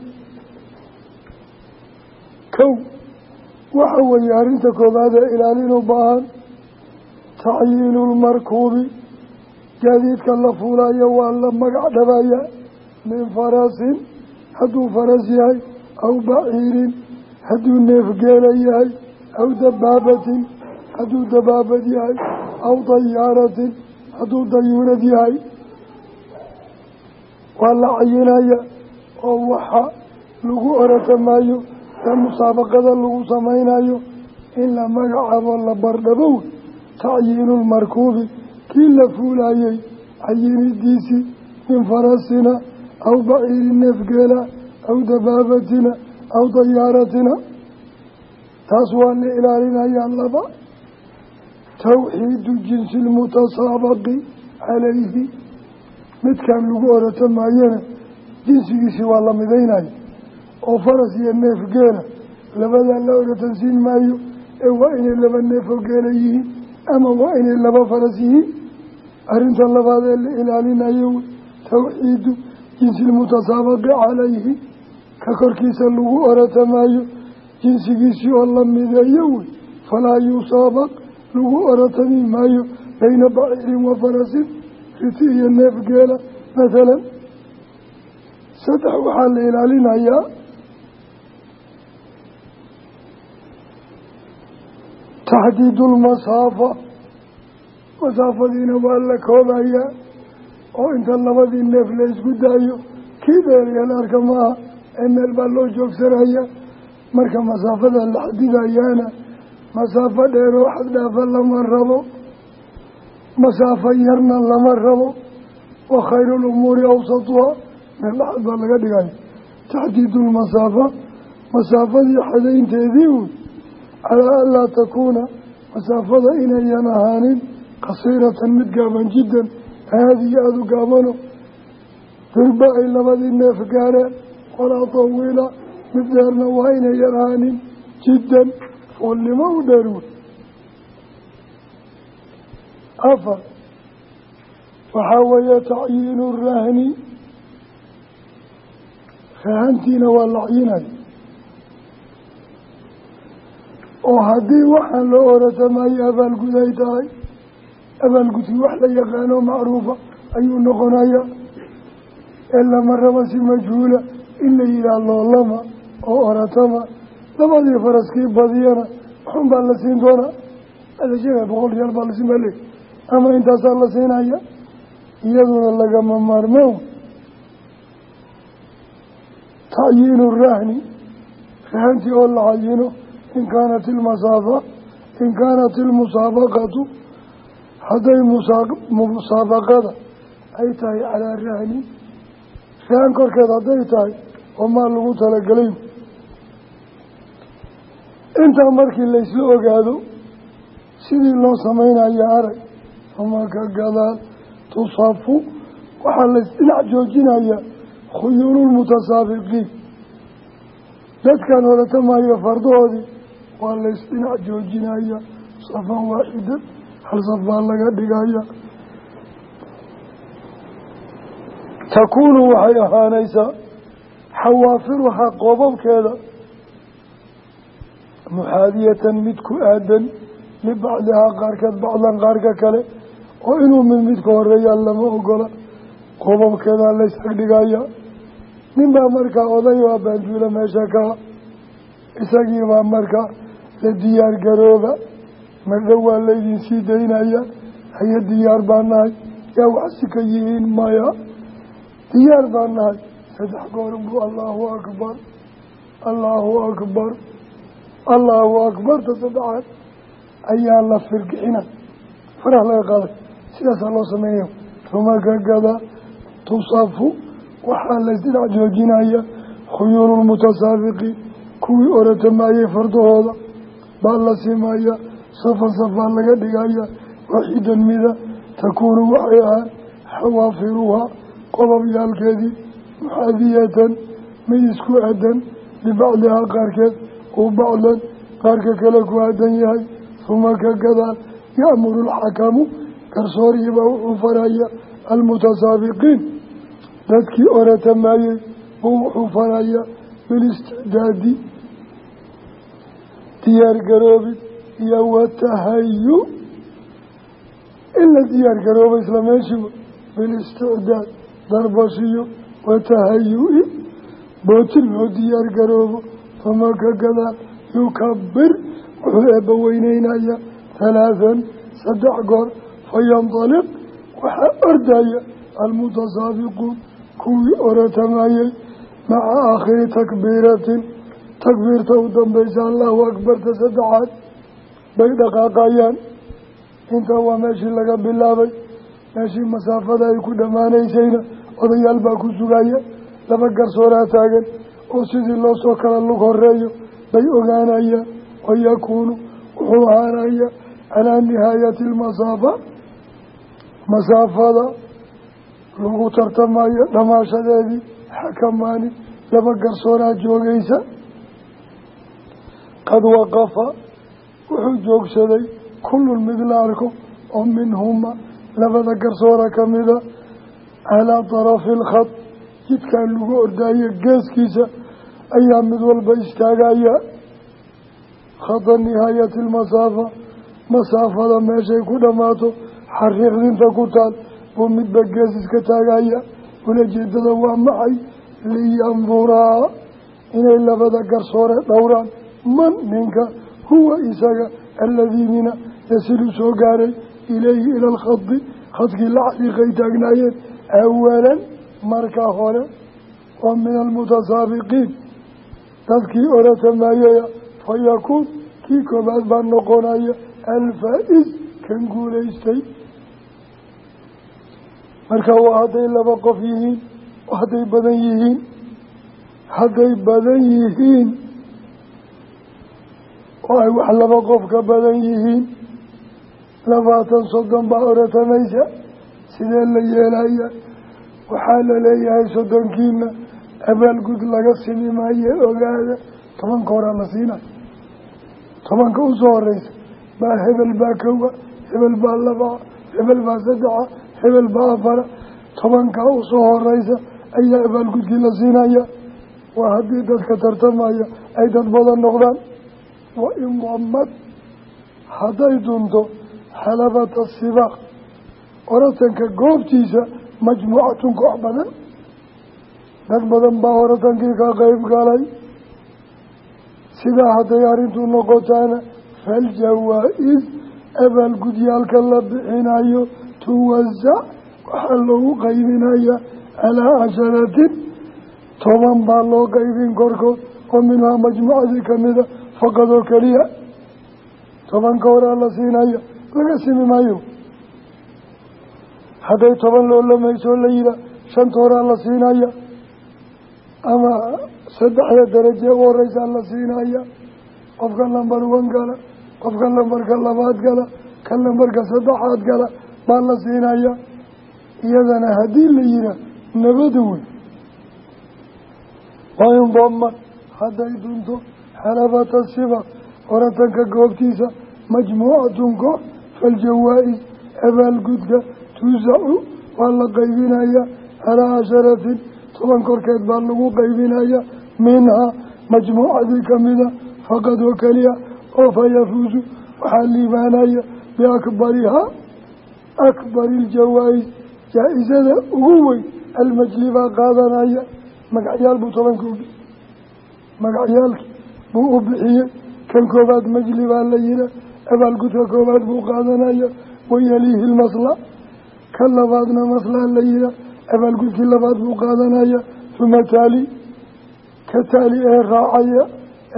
Speaker 1: kow waxa weeye arrinta koobaad ee ilaalin u baahan tacyiinu lmarkuubi gaadiidka la fuulayo waa la magac dhabayaa min farasin hadduu faras yahay aw baciirin hadduu neefgeela yahay aw dabaabatin hadduu dabaabad yahay aw dayaaratin hadduu dayuurad yahay waa la cayinaya oo waxa lagu oratamaayo ee musaabaqada lagu samaynayo in la magacaabo la bardhabow tacyiinulmarkuubi kii la fuulayey cayinidiisii min farasina aw baciiri neefgeela aw dabaabatina aw dayaaratina taas waa la ilaalinayaa laba tawxiidu jinsi lmutasaabaqi calayhi midkan lagu oratamayana jinsigiisii waa la midaynaya oo faras iyo neefgeela labadaa la oratansiin maayo ee waa inay laba neefoo geela yihiin ama waa inay laba faras yihiin arrinta labaad ee la ilaalinayo tawxiidu jinsi lmutasaabaqi calayhi ka korkiisa lagu oratamaayo jinsigiisii oo la mideeyo wey falaa yusaabaq lagu oratami maayo bayna baciirin wa farasin riti iyo neef geela mathalan. Saddex waxaa la ilaalinayaa taxdiidu lmasaafa masaafadiina waa la koobayaa oo inta labadii neef la isku daayo kii dheeriyal arka maaha ee meel baa loo joogsanaya marka masaafada la xadidayaana masaafo dheeroo xaddhaafa lama rabo. Masaafo yarna lama rabo. Wa khayru lumuuri awsatuha meel dhaxad baa laga dhigaya taxdiidu lmasaafa masaafadii xadaynteedii wey calaa an laa takuuna masaafada inayan ahaanin qasiiratan mid gaaban jiddan aada iyo aada u gaabano. Durba ay labadii neef gaareen walaa tawiila mid dheerna waa inayan ahaanin jiddan foolnimo u dheer wey afar waxaa weeye tacyiinu rahni. Rahantiina waa la oo haddii waxaan loo oratamayo abaalgud ay tahay abaalgudki wax la yaqaano macruufa ayuu noqonayaa ee lama raba si majhuula in la yihaah loolama oo oratama. Labadii faraskii badiyana waxun baa la siin doonaa. Adashaga boqol riyaal baa lasiin baa leey ama intaasaa la siinaya? Iyaduna lagama maarmow tacyiinu rahni. Rahantii oo la cayino in kaanat ilmasaafa in kaanat ilmusaabaqatu hadday musaabaqada ay tahay calaa rahni rahan korkeed hadday tahay oo maa lagu talagelay intaa markii laysla ogaado sidii loo sameynaya arag ama ka gadaal tusafu waxaa laysdhinac joojinaya khuyuululmutasaabiqiin dadkan horatamayo fardahoodii waa laysdhinac joojinaya safan waaxidan hal saf baa laga dhigaya. Takuunu waxay ahaanaysaa xawaafiruhaa qoobabkeeda muxaadiyatan mid ku aadan libacdihaa qaarkeed bacdan qaarka kale. Oo inuu mid midka horeeyaa lama ogola. Qoobabkeedaa lays agdhigaya ninbaa markaa oday oo baanjuula meesha kaa isagiibaa markaa la diyaar garooba mardhow waa laydin sii daynaya haye diyaar baa nahay. Yaa waxsi ka yihiin maya? Diyaar baa nahay. Saddex goor buu allaahu akbar. Allaahu akbar. Allaahu akbarta saddexaad ayaa la firgixina faraha laga qaaday. Sidaasaa loo sameynaya uma ka gada tusafu. Waxaa laysdhinac joojinaya. Khuyuululmutasaabiqiin kuwii oratamayey fardahooda. Baa la simaya safan safaa laga dhigaya waxidan mida takuunu waxay ahaan xawaafiruhaa qobabyaalkeedii muxaadiyatan mid isku aadan libacdihaa qaarkeed uu bacdan qaarka kale ku aadan yahay uma ka gadaal ya'muru alxakamu garsoorihiibaa wuxuu faraya almutasaabiqiin dadkii oratamayey buu wuxuu faraya bilisticdaadi diyaar garoobid iyo watahayu in la diyaar garoobo isla meeshiiba bilisticdaad darbashiyo watahayu-i bootin loo diyaar garoobo fama ka gadaa yukabir wuxuu eebba weyneynayaa halaathan saddex goor fayandaliq waxaa ordaya almutasaabiquun kuwii oratamayey maca aakhiri takbiiratin takbiirta u dambaysa allahu akbarta saddexaad bay dhaqaaqayaan. Intaa waa meeshii laga bilaabay meeshii masaafada ay ku dhammaanaysayna odayaal baa ku sugaya laba garsooraa taagan oo sidii loo soo kala lug horeeyo bay ogaanayaan wayakuunu wuxuu ahaanaya calaa nihaayati almasaafa masaafada lagu tartamayo dhamaashadeedii xakamaani laba garsooraa joogaysa. Qad waqafa wuxuu joogsaday kullun mid la arko oo minhuma labada garsoora kamida calaa tarafi alkhad jidkaa lagu ordaayo geeskiisa ayaa mid walba istaagaya. Khada nihaayati almasaafa masaafada meeshay ku dhammaato xariiqdinta ku taal buu midba gees iska taagaya. Ulajeedada waa maxay? Liyanduraa inay labada garsoore dhowraan. Man ninka huwa isaga aladiinina yasilu soo gaaray ilayhi ila alkhadi khadkii la xariiqay taagnaayeen awalan marka hore oo min almutasaabiqiin. Dadkii oratamayaya fayakuun kii koobaad baa noqonaya alfaa-is kan guulaystay. Marka waa hadday laba qof yihiin hadday badan yihiin hadday badan yihiin oo ay wax laba qof ka badan yihiin. Labaatan soddon baa oratamaysa sidee la yeelaya waxaa la leeyahay soddonkiina abaalgud laga simi maaye ogaada. Tobanka horaa la siinayo tobanka u soo horeysa baa hebel baa kowa hebel baa labaa hebel baa saddexa hebel baa afara tobankaa u soo horeysa ayaa abaalgudkii la siinaya waa haddii dadka tartamaya ay dad badan noqdaan wa in damad hadday dunto xalabata sibaaq oratanka goobtiisa majmuucatun koox badan dad badan baa oratankii ka qeyb galay sidaa hadday arrintu noqotaana faljawaa-is abaalgudyaalka la bixinayo tuwasac waxaa loogu qaybinayaa calaa casharatin toban baa loo qaybin korkood oo minhaa majmuucadii kamida faqad oo keliya tobanka horaa la siinaya laga simi maayo. Hadday toban loolamayso la yihaa shanta horaa la siinaya ama saddexda daraje u horeysaa la siinaya qofka lambar wan gala qofka lambarka labaad gala ka lambarka saddexaad gala baa la siinaya iyadana haddii la yihaa nabada wey. Wain dama hadday dunto xalabata sibaq oratanka goobtiisa majmuucatun koox faljawaa-is abaalgudka tuusacu waa la qaybinaya calaa casharatin toban korkeed baa lagu qaybinaya minhaa majmuucadii kamida faqad oo keliya oo fa yafuusu waxaa liibaanaya biakbarihaa akbari iljawaa-is jaa-isada ugu weyn almajli baa qaadanaya magacyaal buu tobanka u buu u bixiyey kan koobaad majli baa la yihaa abaalgudka koobaad buu qaadanaya wayaliihi lmasla ka labaadna maslaa la yihaa abaalgudkii labaad buu qaadanaya uma taali. Ka taali ee raacaya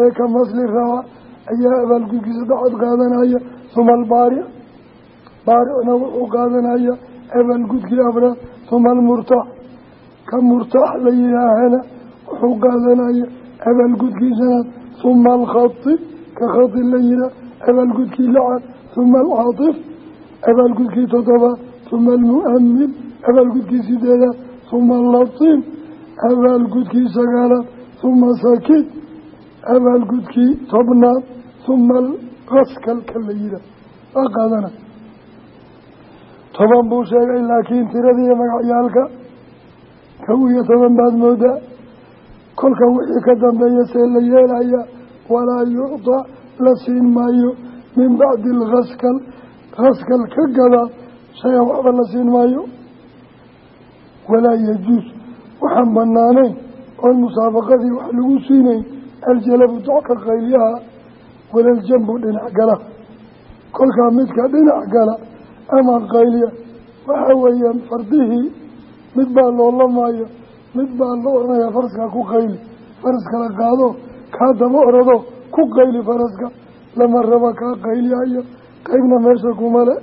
Speaker 1: ee ka masli raaca ayaa abaalgudkii saddexaad qaadanaya uma albaaric baaricna wuxuu qaadanaya abaalgudkii afraad uma almurtax ka murtax la yihaahana wuxuu qaadanaya abaalgudkii uma alkhati ka khati la yihaa abaalgudkii lixaad uma alcaatif abaalgudkii toddobaad uma almu'amin abaalgudkii sideedaad uma allatiim abaalgudkii sagaalaad uma sakid abaalgudkii tobnaad uma alkaskalka la yihaa waa qaadana toban buu sheegay laakiin tiradiiyo magacyaalka kow iyo toban baad moodaa kolka wixii ka dambeeya see la yeelaya walaa yucطa la siin maayo. Min bacdi alkhaskal khaskal ka gadaa shay-an waxba la siin maayo. Walaa yajuus waxaan banaanayn oon musaabaqadii wax lagu siinayn aljalabu docka qaylyaha walaljanbu dhinac gala. Kolkaa midka dhinac gala ama qaylya waxa weeyaan fardihii mid baa loolamaya mid baa la oranayaa faraskaa ku qayli faras qaado kaa daba orado ku qayli faraska lama raba kaa qaylyahayo qaybna meesha kumale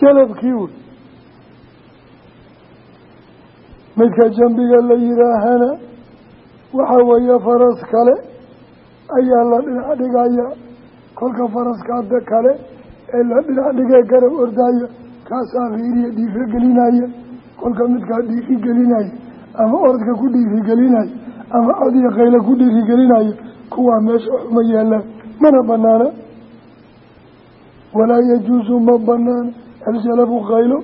Speaker 1: jalabkii wey midka jambiga la yiraahana waxa weeye faras kale ayaa la dhinac dhigaya. Kolka faraskaada kale ee la dhinac dhigee garab ordaya kaasaa riiriya dhiifi gelinaya kolka midkaa dhiifi gelinaya ama orodka ku dhiifi gelinaya ama codiya qayla ku dhiifi gelinaya kuwaa meesha xuma yaalaan mana banaana walaa yajuusu ma banaana aljalabu qaylo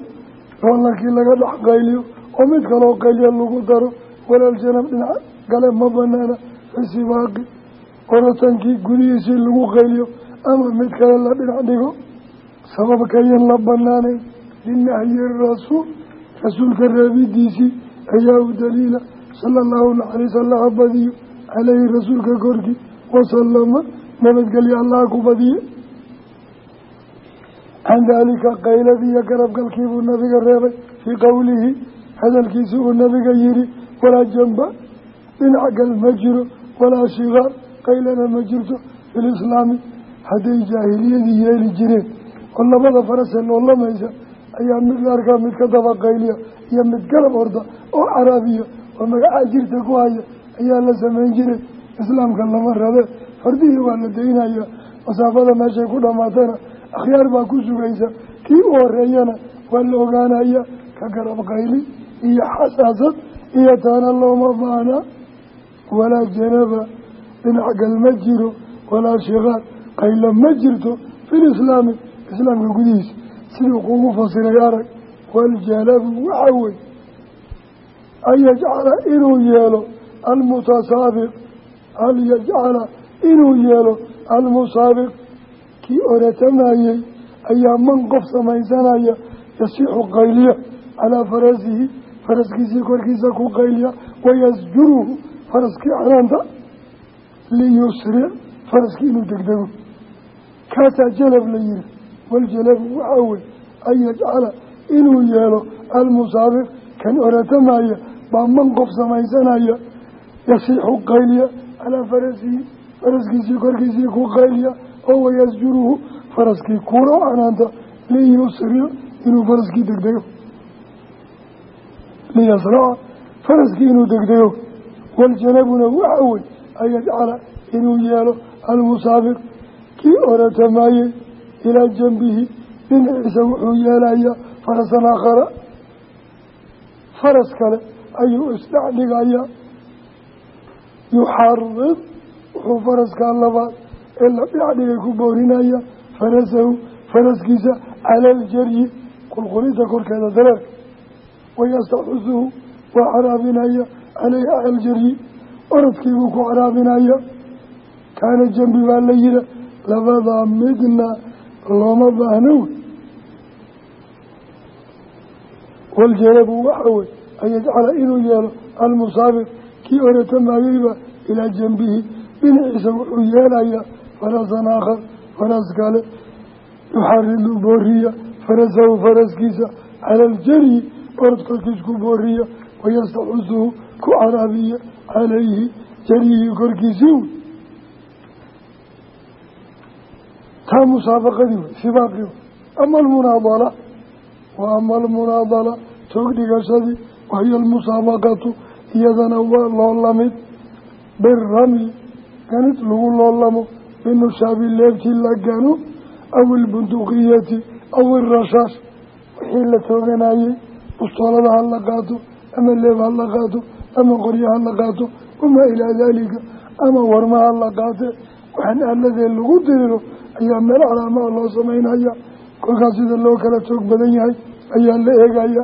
Speaker 1: roolankii laga dhex qayliyo oo mid kaloo qaylya lagu daro walaaljanab dhinac gale ma banaana fi sibaaqi oratankii gudihiisii lagu qayliyo ama mid kale la dhinac dhigo sababkayan la banaanayn linahyi rasuul rasuulka reebidiisii ayaa u daliila sala allahu naxariis allaha badiyo caleyhi rasuulka korkii wasalama nabadgelyo allaha ku badiye can daalika qayladii iyo garabgalkiibuu nabiga reebay fii qowlihi hadalkiisi uu nabiga yihi walaa jamba dhinac gal ma jiro walaa shigaar qaylana ma jirto filislaami hadday jaahiliyadii yeeli jireen oo labada farasee loolamaysa ayaa mid la arkaa mid ka daba qayliya iyo mid garab orda oo caraabiya oo magacaa jirta ku haya ayaa la samayn jiray. Islaamka lama rabe fardihii waa la daynaya. Masaafada meeshay ku dhamaatana akhyaar baa ku sugaysa. Kii u horeeyana waa la ogaanaya. Ka garab qayli iyo xasaasad iyo taana looma baana walaa janaba dhinac gal ma jiro. Walaa shikaar qaylo ma jirto filislaami islaamka gudihiisa. Siduu kugu fasiray arag waljalabu waxa wey an yajcala inuu yeelo almutasaabiq an yajcala inuu yeelo almusaabiq kii oratamayey ayaa man qof samaysanaya yasixu qayliya calaa farasihi faraskiisii korkiisa ku qayliya wayasjuruhu faraskii canaanta liyusric faraskii inuu degdego kaasaa jalab la yihi waljalabu waxaa wey an yajcala inuu yeelo almusaabiq kan oratamaya baa man qof samaysanaya yasixu qayliya calaa farasihi faraskiisii korkiisii ku qayliya oo wayasjuruhu faraskii kuuro canaanta liyusric inuu faraskii degdego. Liyasraca faraskii inuu degdego. Waljanabuna waxa wey an yajcala inuu yeelo almusaabiq kii oratamayey ilaa janbihi dhinaciisa wuxuu yeelayaa farasan aakhara. Faras kale ayuu isdhex dhigayaa yuxarid wuxuu faraskaa labaad ee la dhexdhigay ku boorinaya farasahu faraskiisa cala aljaryi qulqulinta korkeeda dareerka wayastaxusuhu waa caraabinaya caleyhi cala aljaryi orodkiibuu ku caraabinaya. Kaana jambi baa la yiha labadaa midna looma baahno wey waljalabu waxa wey an yajcala inuu yeelo almusaabiq kii oratamayeyba ilaa janbihi dhinaciisa wuxuu yeelayaa farasan aakhar faras kale yuxaridu booriya farasahu faraskiisa cala aljaryi orod korkiis ku booriya wayastaxusuhu ku caraabiya calayhi jaryihii korkiisii wey taa musaabaqadii wey sibaaqii ama almunaadala wa ama almunaadala toog dhigashadii wahiya almusaabaqatu iyadana waa loo la mid biramyi ganid lagu loolamo binushaabi leebtii la gano aw ilbunduqiyati aw irashaash wixii la tooganayey bustoolada ha la qaato ama leeb ha la qaato ama qoryo ha la qaato wamaa ilaa daalika ama warma ha la qaate waxaan aaladee lagu diriro ayaa meel calaamaa loo samaynaya kolkaas sida loo kala toog badan yahay ayaa la eegaya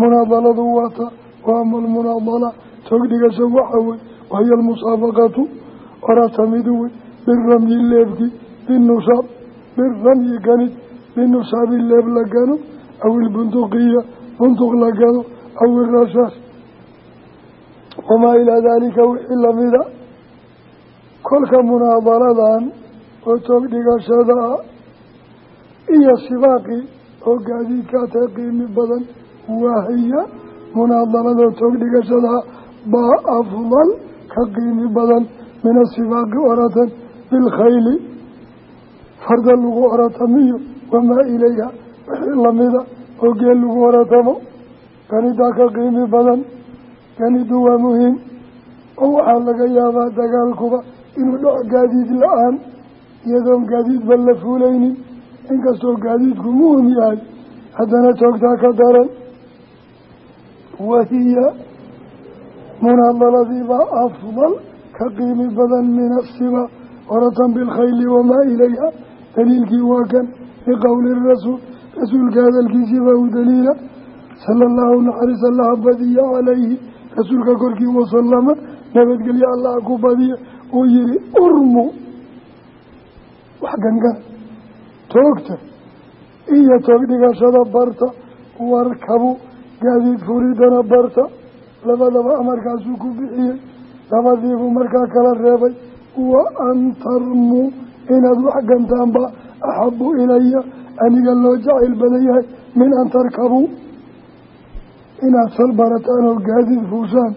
Speaker 1: munaadaladu waata waama almunaadala toog dhigasho waxa wey wahiya almusaabaqatu oratamidu wey biramyi leebkii binushaab biramyi ganid binusaabi leeb la gano. Aw ilbunduqiya bunduq la gano. Aw irashaas wamaa ilaa daalika wixii lamida kolka munaadaradan oo toog dhigashada ah iyo sibaaqii oo gaadiidkaa qiimi badan waahiya munaadarada toog dhigashada baa afdal ka qiimi badan min asibaaqi oratan bilkhayli farda lagu oratamiyo wamaa ilayha wixii lamida oo geel lagu oratamo. Ganidaa ka qiimi badan ganidu waa muhiim. Oo waxaa laga yaabaa dagaalkuba inuu dhaco gaadiid la'aan iyadoon gaadiidba la fuulaynin. Inkastoo gaadiidku muhiim yahay haddana toogtaa ka daran wahiya munaadaladiibaa afdal ka qiimi badan min asiba oratan bilkhayli wamaa ilayha daliilkii waa kan liqowli rasuul rasuulka hadalkiisiibaa u daliila sala allahu naxariis allaha badiya calayhi rasuulka korkii wasalama nabadgelyo allaha ku badiya uu yihi urmu wax gangan toogta iyo toog dhigashada barta warkabu gaadiid furidana barta. Labadaba amarkaasuu ku bixiyey. Labadiibuu markaa kala reebay. Wa an tarmuu inaad wax gantaanba axabu ilaya aniga loo jacayl badan yahay min an tarkabuu. Inaad sal barataan oo gaadiid fuushaan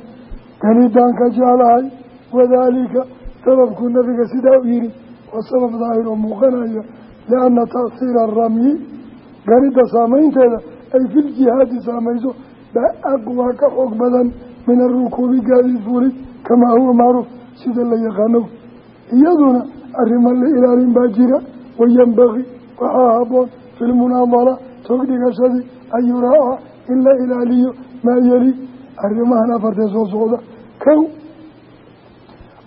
Speaker 1: ganidaan ka jeclahay. Wadaalika sababkuu nabiga sidaa u yihi waa sabab daahir oo muuqanaya. Lianna taahiira aramyi ganida saameynteeda ay filjihaadi saamayso baa aqwaa ka xoog badan min arukuubi gaadiid fuulid kamaa huwa macruuf sida la yaqaano. Iyaduna arrimo la ilaalin baa jira wayanbagii waxaa haboon fi lmunaadala toog dhigashadii an yuraaca in la ilaaliyo maa yeli arrimahan afartee soo socda. Kow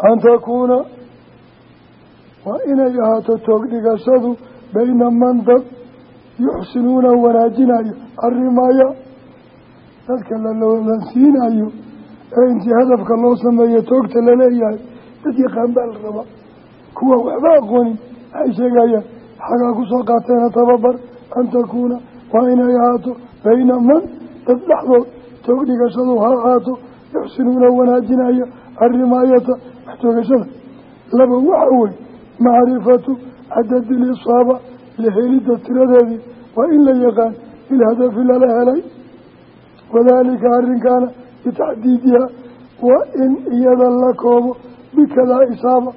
Speaker 1: an takuuna waa inay ahaato toog dhigashadu bayna man yuxsinuuna wanaajinayo arrimaaya dadka laloolansiinayo ee intii hadafka loo sameeyo toogta la leeyahay dad yaqaan baa la rabaa. Kuwa waxba aqoonin waxay sheegayaan xagaa ku soo qaateena tababar an takuuna waa inay ahaato bayna man dad dhexdood toog dhigashadu ha ahaato yuxsinuuna wanaajinaya arrimaayata wax toogashada. Laba waxa wey macrifatu cadadi la helidda tiradeedii waa in la yaqaan bilhadafi lala helay wadaalika arrinkaana bitacdiidiha waa in iyada la koobo bikadaa isaaba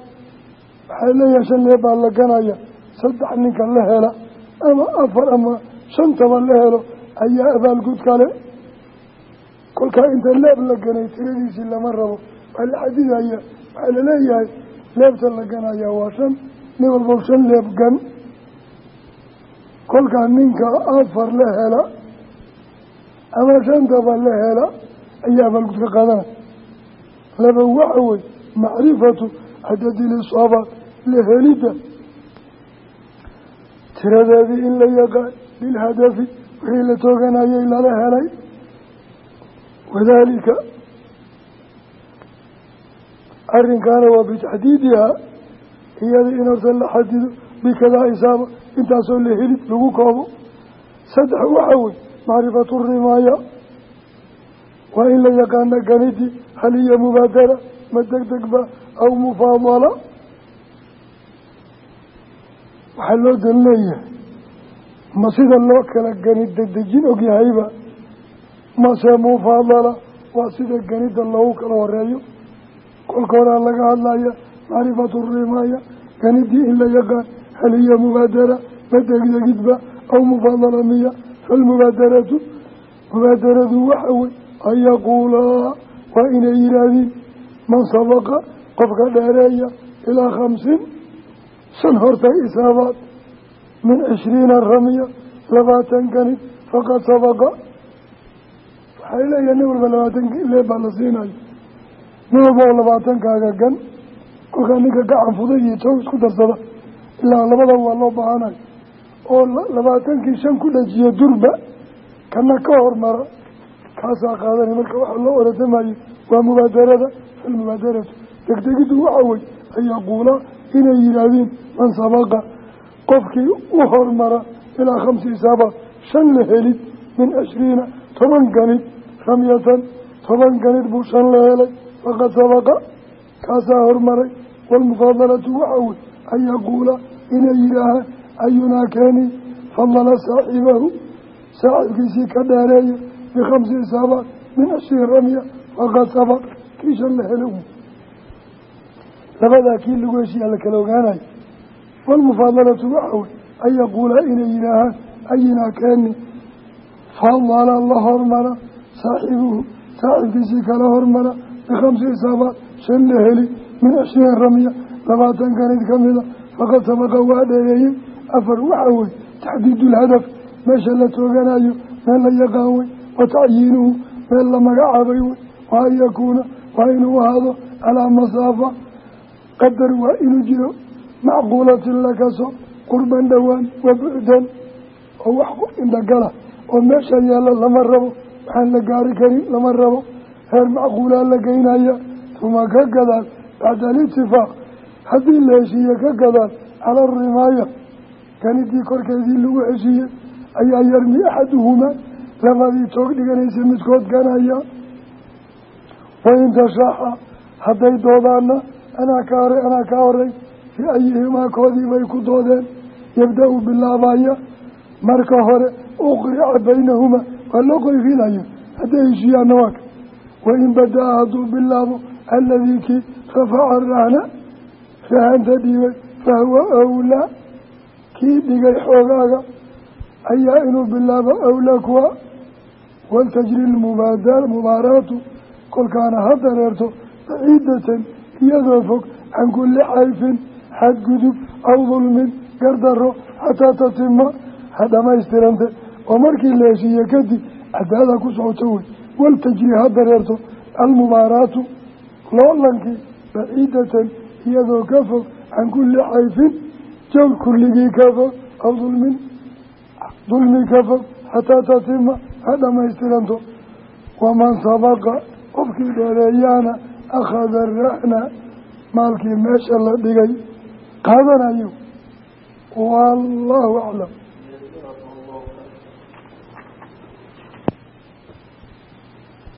Speaker 1: waxay leeyahay shan leeb baa la ganaya saddex ninka la hela ama afar ama shantaba la helo ayaa abaalgud kale kolkaa inta leeb la ganay tiradiisii lama rabo waa la xadidaya waxaa la leeyahay leebta la ganaya waa shan nin walba shan leeb gan kolkaa ninka afar la hela ama shantaba la hela ayaa abaalgud ka qaadana laba waxa wey macrifatu cadadilisaaba la helidda. Tiradeedii in la yaqaan bilhadafi wixii la tooganayay lala helay. Wadaalika arrinkaana waa bitaxdiidihaa iyada in horta la xadido bikadaa isaaba intaasoo la helid lagu koobo. Saddex waxa wey macrifatu rimaaya. Waa in la yaqaana ganidii hal iyo mubaadara ma deg degba aw mufaadala waxaa loo dan leeyahay ma sida loo kala ganid degdejin ogyahayba mase mufaadala waa sida ganida loogu kala horeeyo. Kolka horaa laga hadlaya macrifatu rimaaya ganidii in la yaqaan hal hiya mubaadara ma degdegidba aw mufaadala miya falmubaadaratu mubaadaradu waxa wey an yaquulaa waa inay yihaahdeen man sabaqa qofka dheereeya ilaa khamsin shan hortay isaabaad min cishriina ramya labaatan ganid faqad sabaqa waxay leeyahay nin walba labaatan leeb baa la siinayo nin walba oo labaatankaaga gan kolkaa ninka gacan fuday iyo isku darsada ilaa labadaba waa loo baahanayo oo labaatankii shan ku dhajiya durba kana ka hormara kaasaa qaadanay. Marka waxaa loo oratamayo waa mubaadarada falmubaadaratu degdegiddu waxa wey an yaquulaa inay yihaahdeen man sabaqa qofkii u hormara ilaa khamsi isaabaad shan la helid min cishriina toban ganid ramyatan toban ganid buu shan la helay. Faqad sabaqa kaasaa hormaray. Waalmufaadalatu waxaa an yaquula inay yidhaahaan ayunaa keeni fadala saaxibahu saaxibkiisii ka dheereeya bikhamsi isaabaat min cishriin ramya faqad sabaq kii shan la helo labadaa kii lagu heshiiya la kala ogaanayo waalmufaadalatu waxaa wey an yaquula inay yidhaahaan ayinaa keeni fadala la hormara saaxibuhu saaxibkiisii kala hormara bikhamsi isaabaat shan la heli labaatan ganid ka mida faqad sabaqa waa dheereeyey afar waxaa wey taxdiidu lhadaf meesha la tooganayo meel la yaqaan wey wa tacyiinuhu meel la magacaabay wey wa an yakuuna waa inuu ahaado calaa masaafa. Qadar waa inuu jiro macquulatin lakaso qurban dhowaan wa bucdan oo wax indhagala. Oo meesha yaalla lama rabo waxaan la gaari karin lama rabo. Heer macquulaa la geynaya tuma ka gadaal bacda alitifaaq haddii la heshiiye ka gadaal cala arimaaya ganidii korkeedii lagu heshiiyey ayaa yarmi axaduhumaa labadii toog dhiganaysa midkood ganaya wain tashaaxa hadday doodaana anaa ka horay anaa ka horay fii ayihimaa koodii bay ku doodeen. Yabda-u bilaabaya marka hore uqrica baynahumaa waa loo qoyfinaya hadday heshiiyaana waaka wain badaa hadduu bilaabo aladii kii rafaca rahna rahanta dhiibay fahuwa awlaa. Kii dhigay xoogaaga ayaa inuu bilaabo awlaa kuwa. Waltajri lmubaaraatu kolkaana ha dareerto baciidatan iyadoo fog can kulli xayfin xadgudub aw dulmin gardaro xataa tatima ha dhamaystirante oo markii la heshiiye kadib cadaada ku socoto wey. Waltajri ha dareerto almubaaraatu loolankii baciidatan iyadoo ka fog can kulli xayfin jawr kulligii ka fog aw dulmin dulmi ka fog xataa tatima ha dhamaystiranto waman sabaqa qofkii dheereeyaana akhada rahna maalkii meesha la dhigay qaadanayo wallaahu aclam